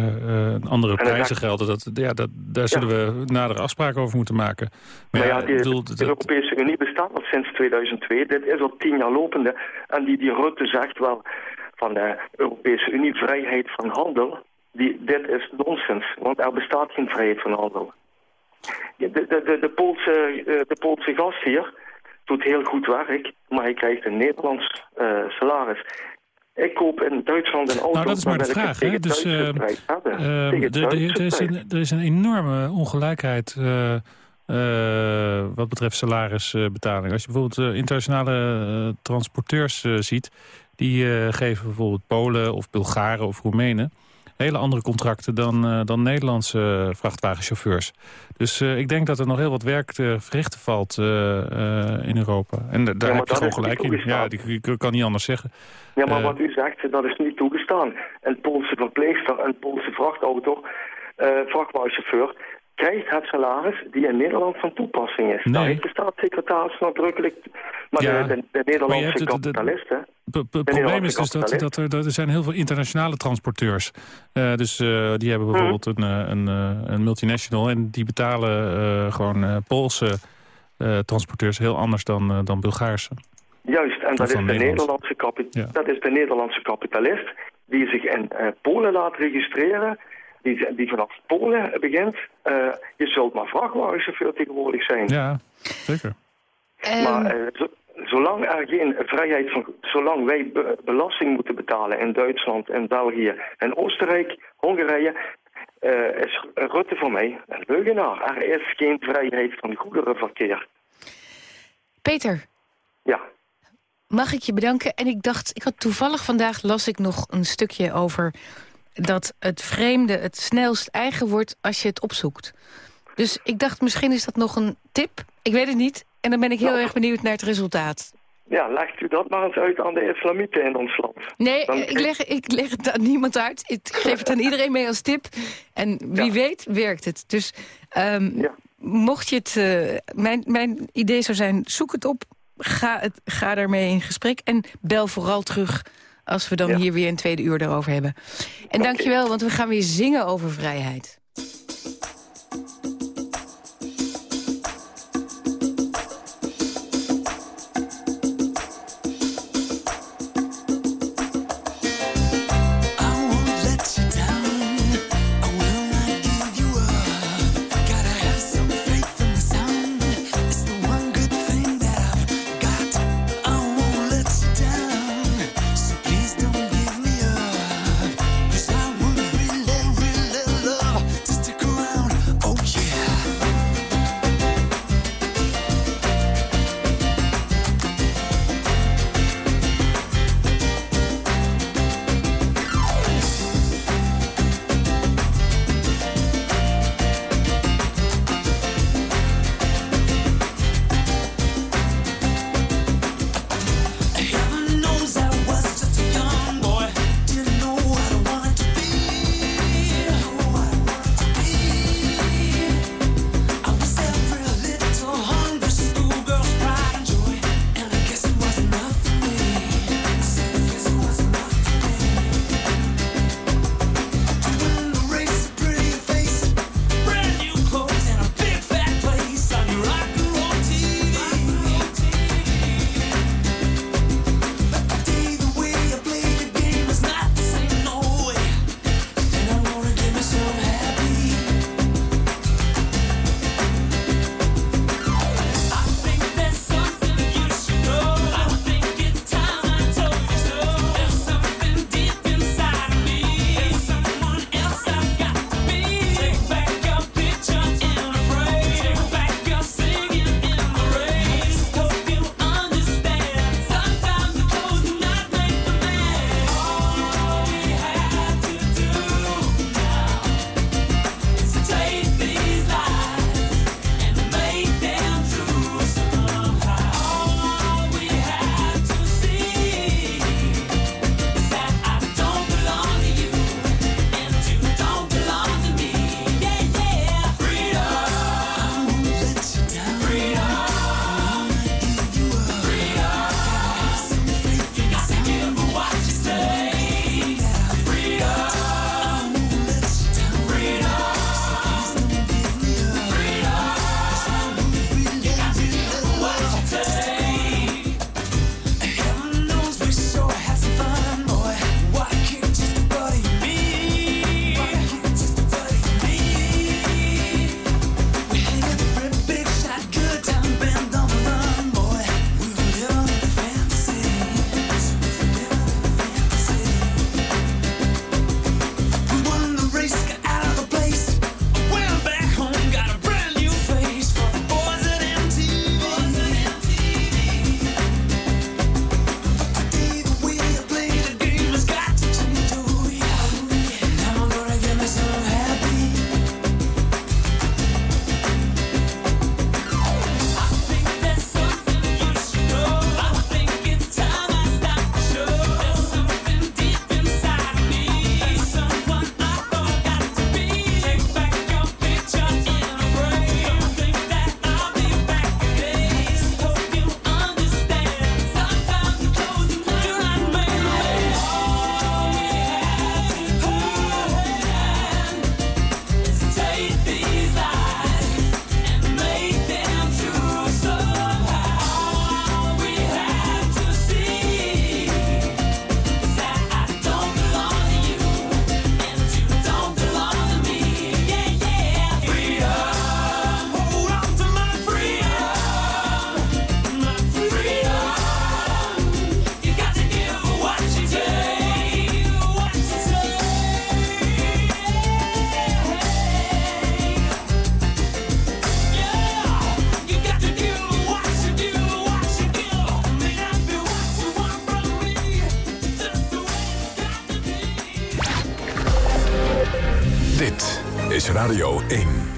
andere prijzen gelden. Dat, ja, dat, daar zullen we nadere afspraken over moeten maken. Maar, ja, die, bedoel, de Europese Unie bestaat al sinds 2002. Dit is al tien jaar lopende. En die, die Rutte zegt wel van de Europese Unie vrijheid van handel. Die, dit is nonsens, want er bestaat geen vrijheid van handel. De, de, de, de, Poolse, de Poolse gast hier doet heel goed werk, maar hij krijgt een Nederlands uh, salaris. Ik koop in Duitsland een auto... Nou, dat is maar de vraag. Hè? Dus, uh, er, is een, er is een enorme ongelijkheid uh, uh, wat betreft salarisbetaling. Als je bijvoorbeeld internationale transporteurs ziet... die geven bijvoorbeeld Polen of Bulgaren of Roemenen hele andere contracten dan, uh, dan Nederlandse vrachtwagenchauffeurs. Dus uh, ik denk dat er nog heel wat werk te verrichten valt uh, in Europa. En daar ja, heb je gewoon gelijk in. Ja, ik kan niet anders zeggen. Ja, maar wat u zegt, dat is niet toegestaan. Een Poolse verpleegster, een Poolse vrachtauto, vrachtwagenchauffeur krijgt het salaris die in Nederland van toepassing is. Nee. Daar heeft de staatssecretaris nadrukkelijk... Maar ja, de, de, Nederlandse kapitalisten... Het probleem is dus dat, dat, er, dat er zijn heel veel internationale transporteurs. Uh, dus uh, die hebben bijvoorbeeld een, eh, een, een, multinational... en die betalen gewoon Poolse transporteurs heel anders dan, dan Bulgaarse. Juist, en dat is, de Nederlandse ja. dat is de Nederlandse kapitalist... die zich in Polen laat registreren die, die vanaf Polen begint. Uh, je zult maar vrachtwagenchauffeur tegenwoordig zijn. Ja, zeker. Maar uh, zolang er geen vrijheid van... Zolang wij belasting moeten betalen in Duitsland en België en Oostenrijk, Hongarije... Uh, is Rutte voor mij een leugenaar. Er is geen vrijheid van goederenverkeer. Peter. Ja. Mag ik je bedanken? En ik dacht, ik had toevallig vandaag las ik nog een stukje over dat het vreemde het snelst eigen wordt als je het opzoekt. Dus ik dacht, misschien is dat nog een tip. Ik weet het niet. En dan ben ik heel nou. erg benieuwd naar het resultaat. Ja, legt u dat maar eens uit aan de islamieten in ons land. Nee, ik leg, ik leg het aan niemand uit. Ik geef het aan iedereen mee als tip. En wie weet, werkt het. Dus um, mocht je het... Uh, mijn, mijn idee zou zijn, zoek het op. Ga, het, ga daarmee in gesprek. En bel vooral terug als we dan hier weer een tweede uur erover hebben. En okay. dankjewel, want we gaan weer zingen over vrijheid.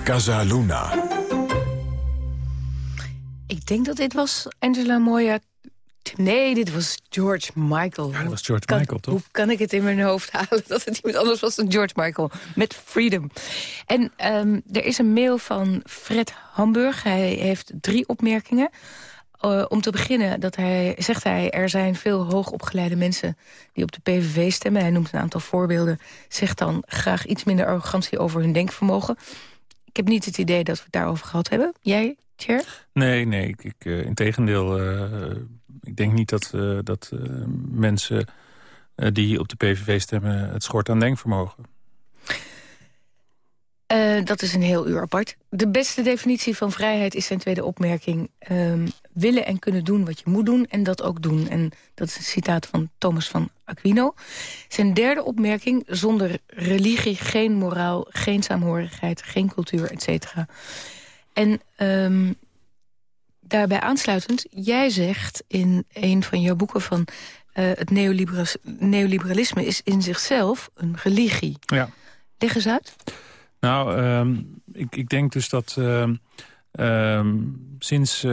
Casa Luna. Ik denk dat dit was Angela Moya Nee, dit was George Michael. Ja, dat was George Michael, toch? Hoe kan ik het in mijn hoofd halen dat het iemand anders was dan George Michael? Met Freedom. En um, er is een mail van Fred Hamburg. Hij heeft drie opmerkingen. Uh, om te beginnen dat hij, zegt hij, er zijn veel hoogopgeleide mensen die op de PVV stemmen. Hij noemt een aantal voorbeelden. Zegt dan graag iets minder arrogantie over hun denkvermogen. Ik heb niet het idee dat we het daarover gehad hebben. Jij, Tjer? Nee, nee. Ik, ik, uh, in tegendeel, uh, ik denk niet dat, uh, dat mensen die op de PVV stemmen... het schort aan denkvermogen. Dat is een heel uur apart. De beste definitie van vrijheid is zijn tweede opmerking. Um, willen en kunnen doen wat je moet doen en dat ook doen. En dat is een citaat van Thomas van Aquino. Zijn derde opmerking, zonder religie, geen moraal... geen saamhorigheid, geen cultuur, et cetera. En um, daarbij aansluitend, jij zegt in een van jouw boeken van... Uh, het neoliberalisme is in zichzelf een religie. Ja. Leg eens uit. Nou, um, ik, ik, denk dus dat um, um, sinds uh,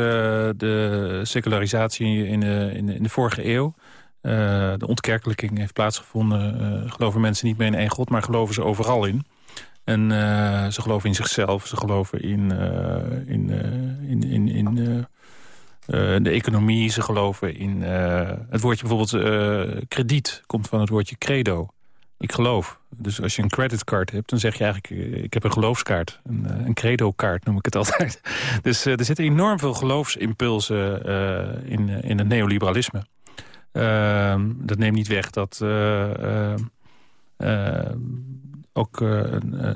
de secularisatie in de, in de, in de vorige eeuw... Uh, de ontkerkelijking heeft plaatsgevonden... Geloven mensen niet meer in één god, maar geloven ze overal in. En ze geloven in zichzelf, ze geloven in, in, in, in, in de economie, ze geloven in... het woordje bijvoorbeeld krediet komt van het woordje credo ik geloof. Dus als je een creditcard hebt, dan zeg je eigenlijk... Eh, ik heb een geloofskaart, een, eh, een credo-kaart noem ik het altijd. Dus uh, er zitten enorm veel geloofsimpulsen in, in het neoliberalisme. Ehm, dat neemt niet weg dat ook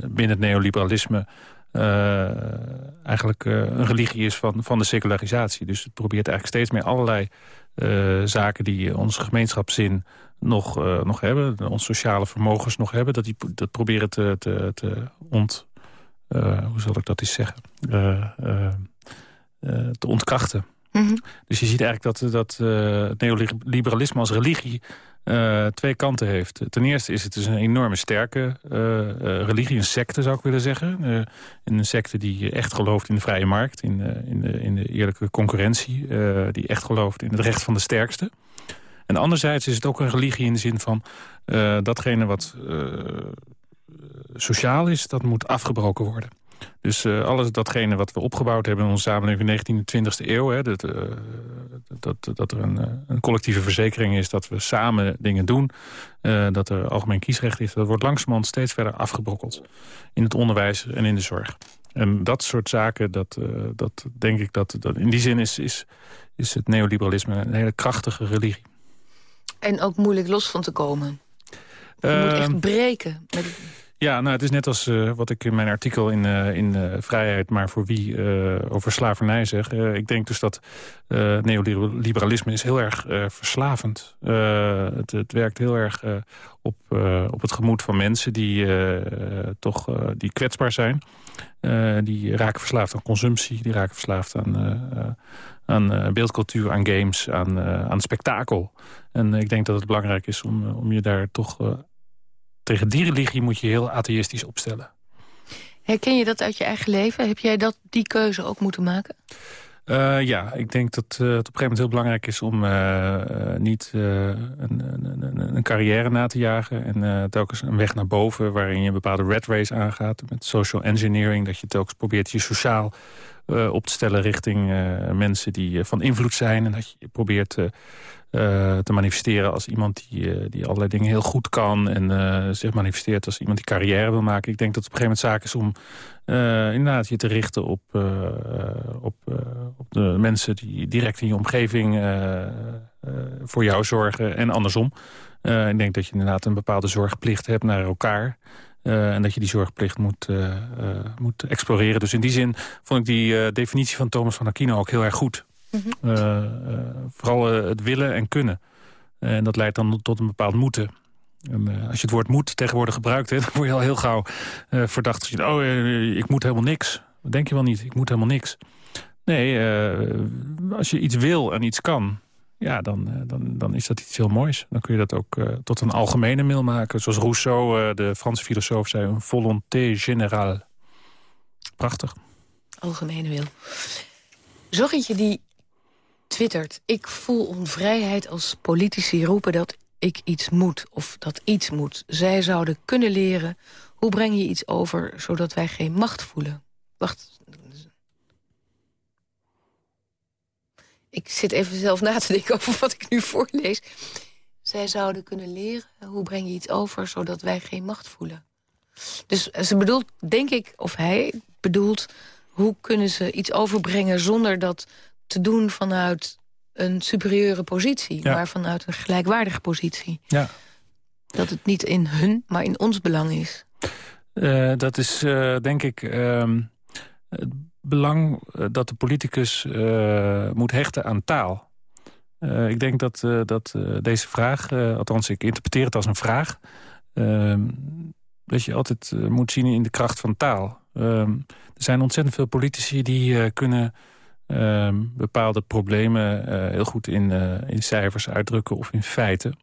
binnen het neoliberalisme... eigenlijk een religie is van, van de secularisatie. Dus het probeert eigenlijk steeds meer allerlei zaken... die onze gemeenschapszin nog, uh, nog hebben, ons sociale vermogens nog hebben... dat die dat proberen te, te, te ont... Uh, hoe zal ik dat eens zeggen? Uh, te ontkrachten. Mm -hmm. Dus je ziet eigenlijk dat, dat het neoliberalisme als religie... twee kanten heeft. Ten eerste is het dus een enorme sterke religie, een secte zou ik willen zeggen. een secte die echt gelooft in de vrije markt, in, in, de, in de eerlijke concurrentie. die echt gelooft in het recht van de sterkste. En anderzijds is het ook een religie in de zin van... Uh, datgene wat uh, sociaal is, dat moet afgebroken worden. Dus uh, alles datgene wat we opgebouwd hebben in onze samenleving in de 19e en 20e eeuw... Hè, dat, dat, dat er een, een, collectieve verzekering is, dat we samen dingen doen... dat er algemeen kiesrecht is, dat wordt langzamerhand steeds verder afgebrokkeld. In het onderwijs en in de zorg. En dat soort zaken, dat, dat denk ik dat, dat... In die zin is, is, is het neoliberalisme een hele krachtige religie. En ook moeilijk los van te komen. Je uh, moet echt ehm, breken. Met... Ja, nou, het is net als uh, wat ik in mijn artikel in, uh, in uh, Vrijheid... maar voor wie over slavernij zeg. ik denk dus dat neoliberalisme is heel erg verslavend. Het, het, werkt heel erg op, op het gemoed van mensen... die, toch, die kwetsbaar zijn. die raken verslaafd aan consumptie. Die raken verslaafd aan aan uh, beeldcultuur, aan games, aan, uh, aan spektakel. En ik denk dat het belangrijk is om, om je daar toch... Tegen die religie moet je heel atheïstisch opstellen. Herken je dat uit je eigen leven? Heb jij dat, die keuze ook moeten maken? Uh, ja, ik denk dat uh, het op een gegeven moment heel belangrijk is om uh, niet een, een, een, carrière na te jagen. En telkens een weg naar boven waarin je een bepaalde red race aangaat. Met social engineering, dat je telkens probeert je sociaal uh, op te stellen richting uh, mensen die uh, van invloed zijn. En dat je probeert te manifesteren als iemand die, die allerlei dingen heel goed kan. En zich manifesteert als iemand die carrière wil maken. Ik denk dat het op een gegeven moment zaak is om inderdaad je te richten op, op, op de mensen die direct in je omgeving voor jou zorgen. En andersom. ik denk dat je inderdaad een bepaalde zorgplicht hebt naar elkaar. Uh, en dat je die zorgplicht moet, uh, uh, moet exploreren. Dus in die zin vond ik die definitie van Thomas van Aquino ook heel erg goed. Mm -hmm. vooral het willen en kunnen. en dat leidt dan tot een bepaald moeten. En, als je het woord moet tegenwoordig gebruikt, hè, dan word je al heel gauw verdacht. Als je, oh, ik moet helemaal niks. Dat denk je wel niet, ik moet helemaal niks. Nee, als je iets wil en iets kan, ja, dan, dan, dan is dat iets heel moois. Dan kun je dat ook tot een algemene mail maken. Zoals Rousseau, de Franse filosoof, zei... een volonté générale. Prachtig. Algemene wil. Zoggetje die twittert... ik voel onvrijheid als politici roepen dat ik iets moet of dat iets moet. Zij zouden kunnen leren hoe breng je iets over zodat wij geen macht voelen. Wacht. Ik zit even zelf na te denken over wat ik nu voorlees. Zij zouden kunnen leren hoe breng je iets over zodat wij geen macht voelen. Dus ze bedoelt, denk ik, of hij bedoelt... hoe kunnen ze iets overbrengen zonder dat te doen vanuit een superieure positie... maar vanuit een gelijkwaardige positie. Ja. Dat het niet in hun, maar in ons belang is. Uh, dat is, uh, denk ik, uh, het belang eh, dat de politicus moet hechten aan taal. ik denk dat, dat deze vraag, althans ik interpreteer het als een vraag... Ehm, dat je altijd moet zien in de kracht van taal. Ehm, er zijn ontzettend veel politici die kunnen Ehm, bepaalde problemen heel goed in, in cijfers uitdrukken of in feiten.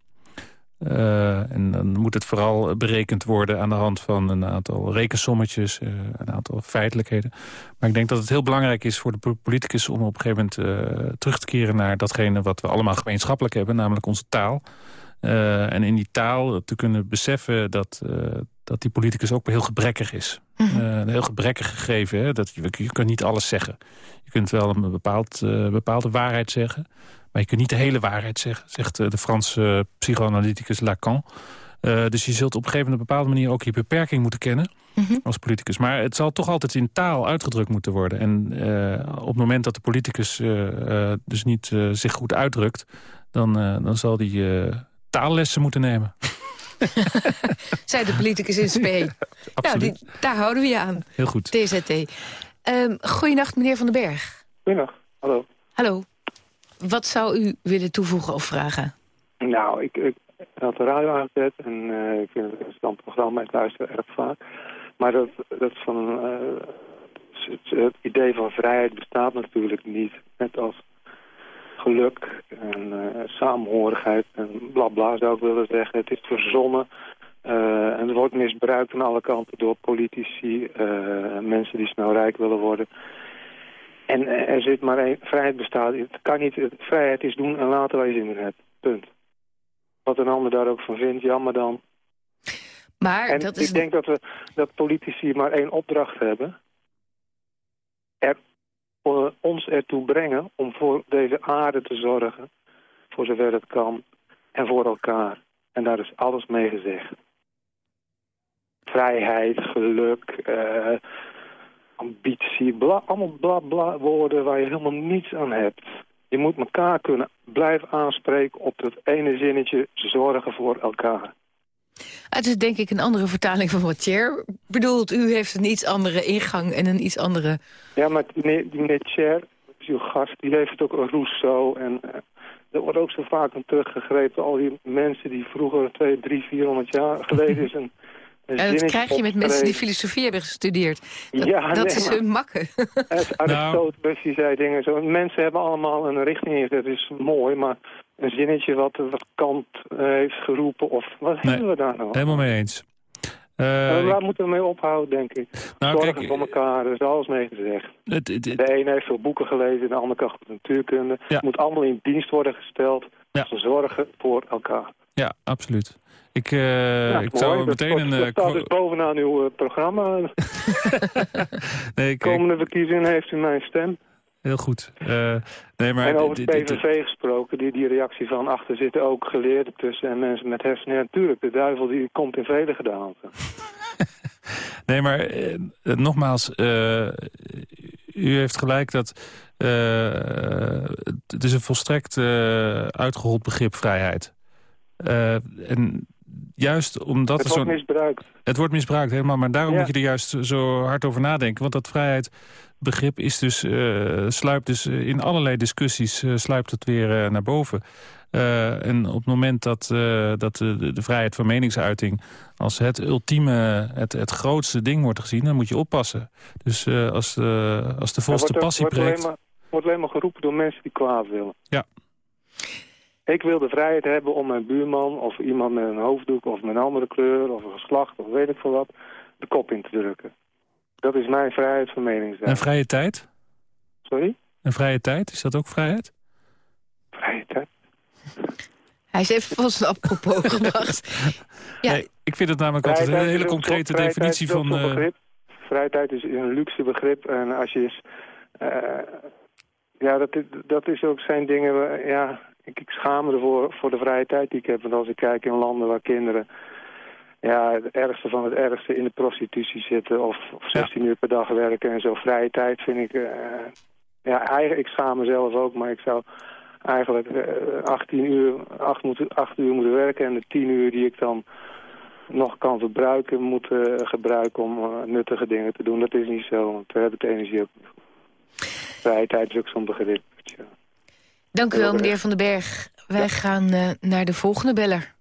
Uh, en dan moet het vooral berekend worden aan de hand van een aantal rekensommetjes, een aantal feitelijkheden. Maar ik denk dat het heel belangrijk is voor de politicus om op een gegeven moment terug te keren naar datgene wat we allemaal gemeenschappelijk hebben, namelijk onze taal. en in die taal te kunnen beseffen dat, dat die politicus ook heel gebrekkig is. Mhm. een heel gebrekkig gegeven, hè? dat je, je kunt niet alles zeggen. Je kunt wel een bepaald, bepaalde waarheid zeggen. Maar je kunt niet de hele waarheid zeggen, zegt uh, de Franse psychoanalyticus Lacan. Uh, dus je zult op een gegeven moment op een bepaalde manier ook je beperking moeten kennen mm als politicus. Maar het zal toch altijd in taal uitgedrukt moeten worden. En op het moment dat de politicus dus niet zich goed uitdrukt... dan, dan zal die taallessen moeten nemen. Zij de politicus in spe. nou, die, daar houden we je aan. Heel goed. TZT. Um, goedenacht, meneer Van den Berg. Goedenacht, hallo. Hallo. Wat zou u willen toevoegen of vragen? Nou, ik, ik had de radio aangezet en uh, ik vind het een interessant programma. Ik luister erg vaak. Maar dat, dat van, uh, het, idee van vrijheid bestaat natuurlijk niet. Net als geluk en uh, samenhorigheid en bla bla zou ik willen zeggen. Het is verzonnen en het wordt misbruikt aan alle kanten door politici, mensen die snel rijk willen worden. En er zit maar één, vrijheid bestaat, het kan niet, vrijheid is doen en laten wij zin in punt. Wat een ander daar ook van vindt, jammer dan. Maar en dat is... ik denk dat, we, dat politici maar één opdracht hebben. Er, ons ertoe brengen om voor deze aarde te zorgen, voor zover het kan, en voor elkaar. En daar is alles mee gezegd vrijheid, geluk, uh, ambitie, bla, allemaal bla bla woorden waar je helemaal niets aan hebt. Je moet elkaar kunnen blijven aanspreken op dat ene zinnetje zorgen voor elkaar. Het is denk ik een andere vertaling van wat Cher bedoelt. U heeft een iets andere ingang en een iets andere... Ja, maar die meneer Cher, uw gast, die heeft ook een Rousseau. En uh, er wordt ook zo vaak aan teruggegrepen. Al die mensen die vroeger, twee, drie, vierhonderd jaar geleden... is een en dat krijg je met mensen die filosofie hebben gestudeerd. Dat, ja, dat is hun makken. Aristoteles die zei dingen zo. Mensen hebben allemaal een richting ingezet. Dat is mooi, maar een zinnetje wat, wat Kant uh, heeft geroepen... of wat hebben we daar nou? Helemaal mee eens. Uh, daar moeten we mee ophouden, denk ik. Nou, Zorgen kijk, voor elkaar, er is alles mee gezegd. Het, het, het, de ene heeft veel boeken gelezen, de andere kant natuurkunde. Ja. Het moet allemaal in dienst worden gesteld. Ja. Ze zorgen voor elkaar. Ja, absoluut. Ik, uh, ik zou meteen een... Dat staat dus bovenaan uw uh, programma. nee, Komende verkiezingen heeft u mijn stem. Heel goed. Uh, nee, maar en over de PVV gesproken, die, die reactie van achter zitten ook geleerden tussen en mensen met hersenen. Natuurlijk, de duivel die komt in vele gedaanten. nee, maar nogmaals, u heeft gelijk dat het is een volstrekt uitgehold begrip vrijheid. en juist omdat... Het wordt misbruikt. Het wordt misbruikt, helemaal. Maar daarom moet je er juist zo hard over nadenken. Want dat vrijheidsbegrip is dus, uh, sluipt dus eh, in allerlei discussies uh, sluipt het weer naar boven. en op het moment dat, dat de, de, vrijheid van meningsuiting als het ultieme, het, het grootste ding wordt gezien, dan moet je oppassen. Dus als, de, als de volste passie breekt... wordt alleen maar geroepen door mensen die kwaad willen. Ja. Ik wil de vrijheid hebben om mijn buurman of iemand met een hoofddoek of met een andere kleur of een geslacht of weet ik veel wat, de kop in te drukken. Dat is mijn vrijheid van meningsuiting. En vrije tijd? Sorry? En vrije tijd, is dat ook vrijheid? Vrije tijd? Hij is even van zijn apropos gebracht. ja. Nee, ik vind het namelijk altijd een hele concrete definitie van... Uh... Vrije tijd is een luxe begrip. En als je... Uh, ja, dat, dat is ook zijn dingen... Ja, ik, ik schaam me ervoor voor de vrije tijd die ik heb. Want als ik kijk in landen waar kinderen ja, het ergste van het ergste in de prostitutie zitten of, of 16 uur per dag werken en zo. Vrije tijd vind ik, uh, ja, eigenlijk, ik schaam mezelf ook, maar ik zou eigenlijk uh, eh, 18 uur, 8, moeten, 8 uur moeten werken en de 10 uur die ik dan nog kan verbruiken, moeten gebruiken om nuttige dingen te doen. Dat is niet zo, want we hebben de energie ook niet. Vrije tijd is ook zo'n begrip. Dank u wel, meneer Van den Berg. Wij gaan naar de volgende beller.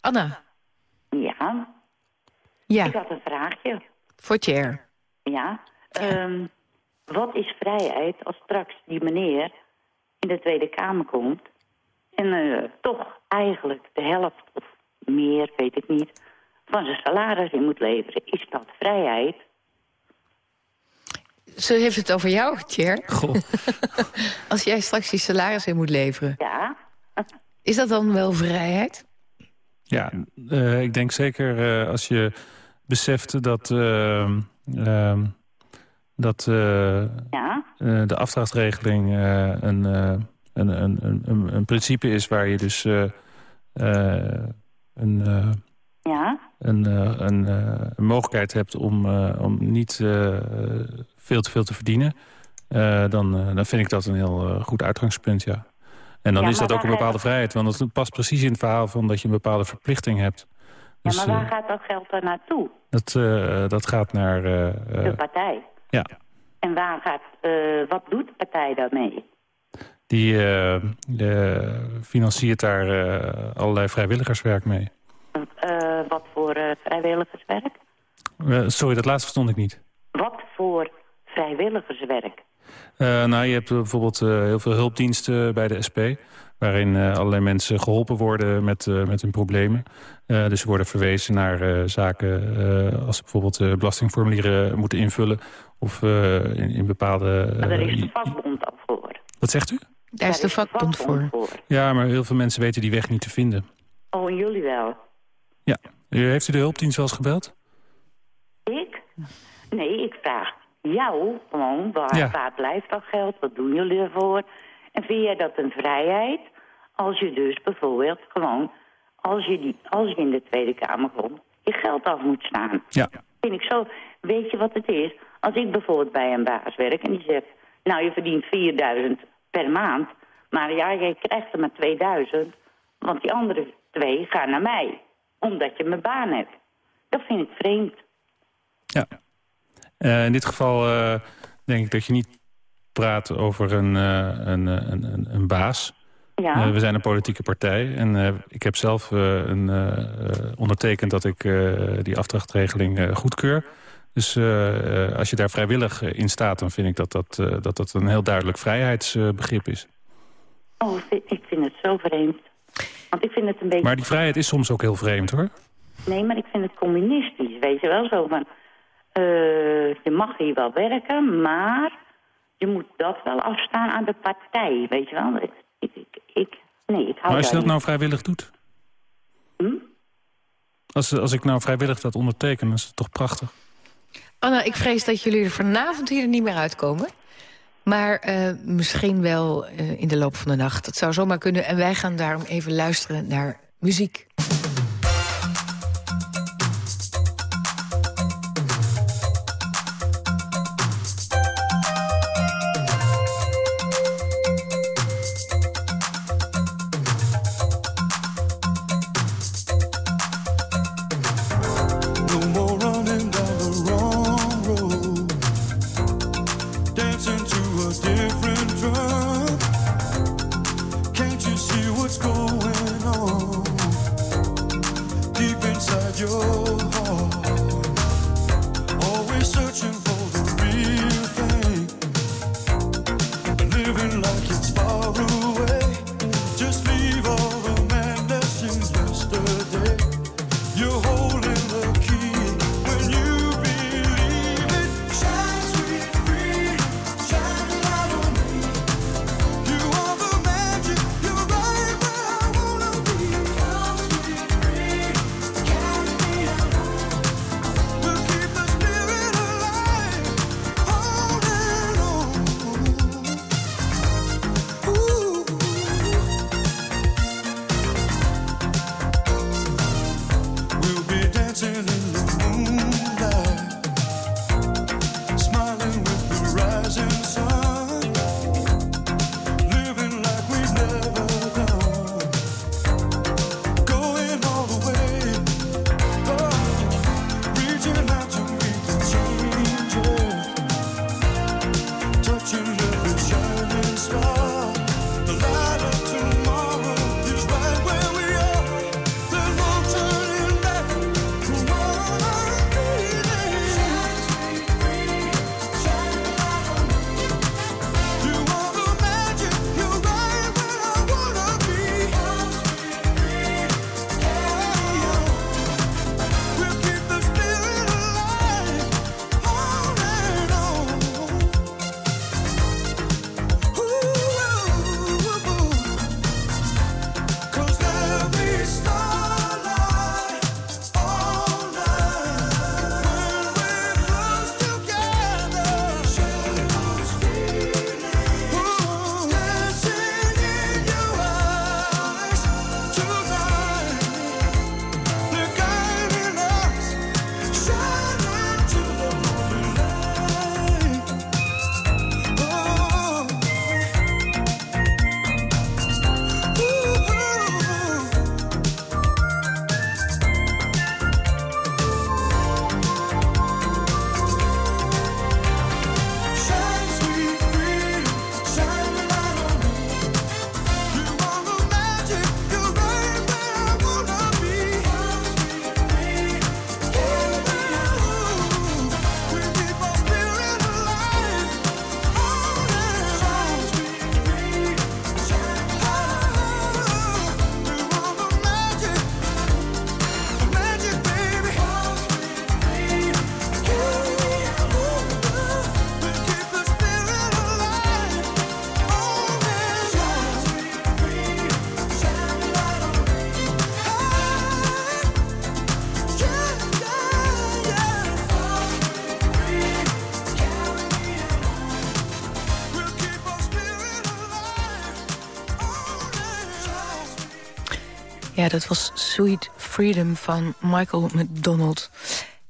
Anna. Ja. Ja. Ik had een vraagje. Voor Chair. Ja. Um, wat is vrijheid als straks die meneer in de Tweede Kamer komt... en uh, toch eigenlijk de helft of meer, weet ik niet... van zijn salaris in moet leveren? Is dat vrijheid? Ze heeft het over jou, Tjer. Goh. als jij straks je salaris in moet leveren. Ja. is dat dan wel vrijheid? Ja, uh, ik denk zeker uh, als je beseft dat, uh, dat ja? de afdrachtregeling een, een, een, een, een, principe is waar je dus een, ja? een, een, een, mogelijkheid hebt om, om niet veel te veel te verdienen, dan, dan vind ik dat een heel goed uitgangspunt, ja. En dan is dat ook een bepaalde vrijheid. Want dat past precies in het verhaal van dat je een bepaalde verplichting hebt. Dus, ja, maar waar gaat dat geld dan naartoe? Dat, uh, dat gaat naar... Uh, de partij? Ja. En waar gaat, wat doet de partij daarmee? Die financiert daar allerlei vrijwilligerswerk mee. wat voor vrijwilligerswerk? sorry, dat laatste verstond ik niet. Wat voor vrijwilligerswerk? Uh, nou, je hebt bijvoorbeeld uh, heel veel hulpdiensten bij de SP... waarin uh, allerlei mensen geholpen worden met, met hun problemen. dus ze worden verwezen naar zaken als ze bijvoorbeeld belastingformulieren moeten invullen... of in, in, bepaalde... maar daar is de vakbond al voor. Wat zegt u? Daar is de vakbond voor. voor. Ja, maar heel veel mensen weten die weg niet te vinden. Oh, en jullie wel? Ja. Heeft u de hulpdienst wel eens gebeld? Ik? Nee, ik vraag jou gewoon, waar, waar blijft dat geld, wat doen jullie ervoor? En vind jij dat een vrijheid als je dus bijvoorbeeld gewoon, als je, die, als je in de Tweede Kamer komt, je geld af moet staan? Ja. Vind ik zo, weet je wat het is? Als ik bijvoorbeeld bij een baas werk en die zegt, nou je verdient 4000 per maand, maar ja, jij krijgt er maar 2000, want die andere twee gaan naar mij, omdat je mijn baan hebt. Dat vind ik vreemd. Ja. Uh, in dit geval uh, denk ik dat je niet praat over een, uh, een, een, een, baas. Ja. we zijn een politieke partij en ik heb zelf een, ondertekend dat ik die afdrachtregeling goedkeur. Dus als je daar vrijwillig in staat, dan vind ik dat dat, dat, dat een heel duidelijk vrijheidsbegrip is. Oh, ik vind het zo vreemd. Want ik vind het een beetje... Maar die vrijheid is soms ook heel vreemd, hoor. Nee, maar ik vind het communistisch, weet je wel, zo van... Uh, je mag hier wel werken, maar je moet dat wel afstaan aan de partij, weet je wel. Ik, ik, ik nee, ik hou maar als je dat niet. nou vrijwillig doet? Hm? Als, als ik nou vrijwillig dat onderteken, is het toch prachtig? Anna, ik vrees dat jullie er vanavond hier niet meer uitkomen. Maar uh, misschien wel uh, in de loop van de nacht. Dat zou zomaar kunnen. En wij gaan daarom even luisteren naar muziek. Dat was Sweet Freedom van Michael McDonald.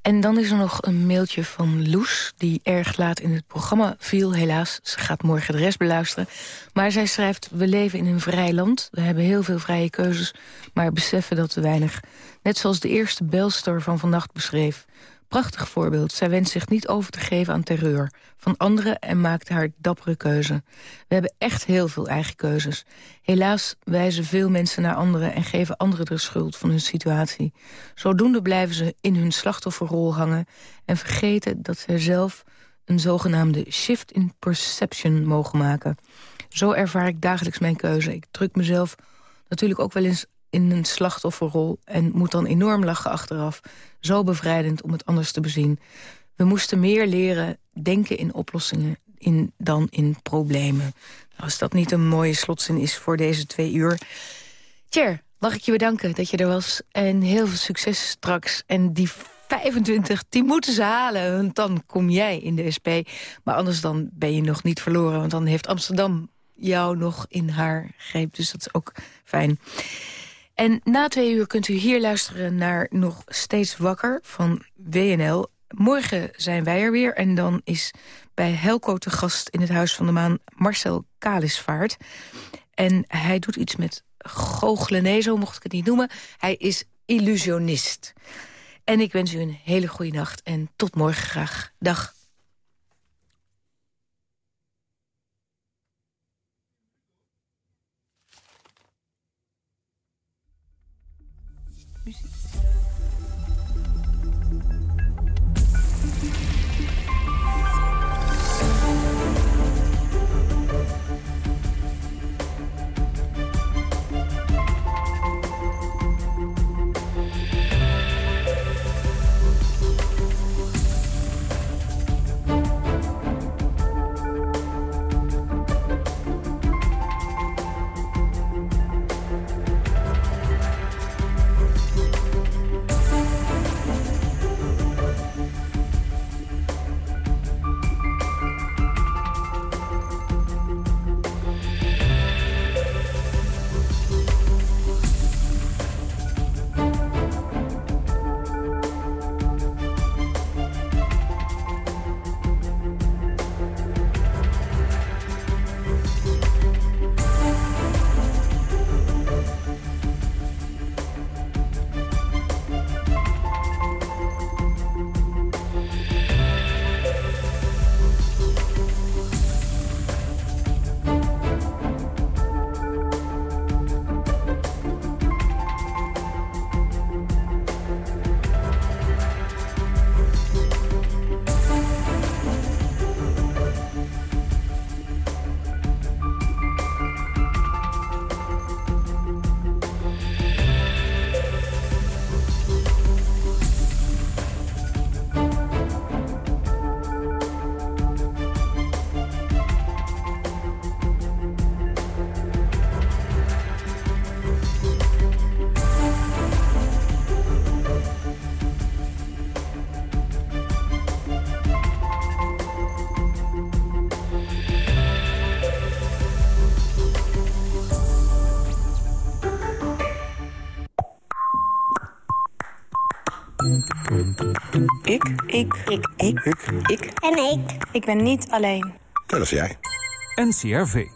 En dan is er nog een mailtje van Loes, die erg laat in het programma viel. Helaas, ze gaat morgen de rest beluisteren. Maar zij schrijft, we leven in een vrij land. We hebben heel veel vrije keuzes, maar beseffen dat te weinig. Net zoals de eerste belster van vannacht beschreef. Prachtig voorbeeld. Zij wenst zich niet over te geven aan terreur van anderen en maakt haar dappere keuze. We hebben echt heel veel eigen keuzes. Helaas wijzen veel mensen naar anderen en geven anderen de schuld van hun situatie. Zodoende blijven ze in hun slachtofferrol hangen en vergeten dat ze zelf een zogenaamde shift in perception mogen maken. Zo ervaar ik dagelijks mijn keuze. Ik druk mezelf natuurlijk ook wel eens in een slachtofferrol... en moet dan enorm lachen achteraf. Zo bevrijdend om het anders te bezien. We moesten meer leren denken in oplossingen in, dan in problemen. Als dat niet een mooie slotzin is voor deze twee uur. Tjer, mag ik je bedanken dat je er was. En heel veel succes straks. En die 25, die moeten ze halen. Want dan kom jij in de SP. Maar anders dan ben je nog niet verloren. Want dan heeft Amsterdam jou nog in haar greep. Dus dat is ook fijn. En na twee uur kunt u hier luisteren naar Nog Steeds Wakker van WNL. Morgen zijn wij er weer en dan is bij Helco te gast in het Huis van de Maan Marcel Kalisvaart. En hij doet iets met goochelen, nee, zo mocht ik het niet noemen. Hij is illusionist. En ik wens u een hele goede nacht en tot morgen graag. Dag. Ik. Ik. Ik. Ik. Ik. En ik. Ik ben niet alleen. Dat is jij. NCRV.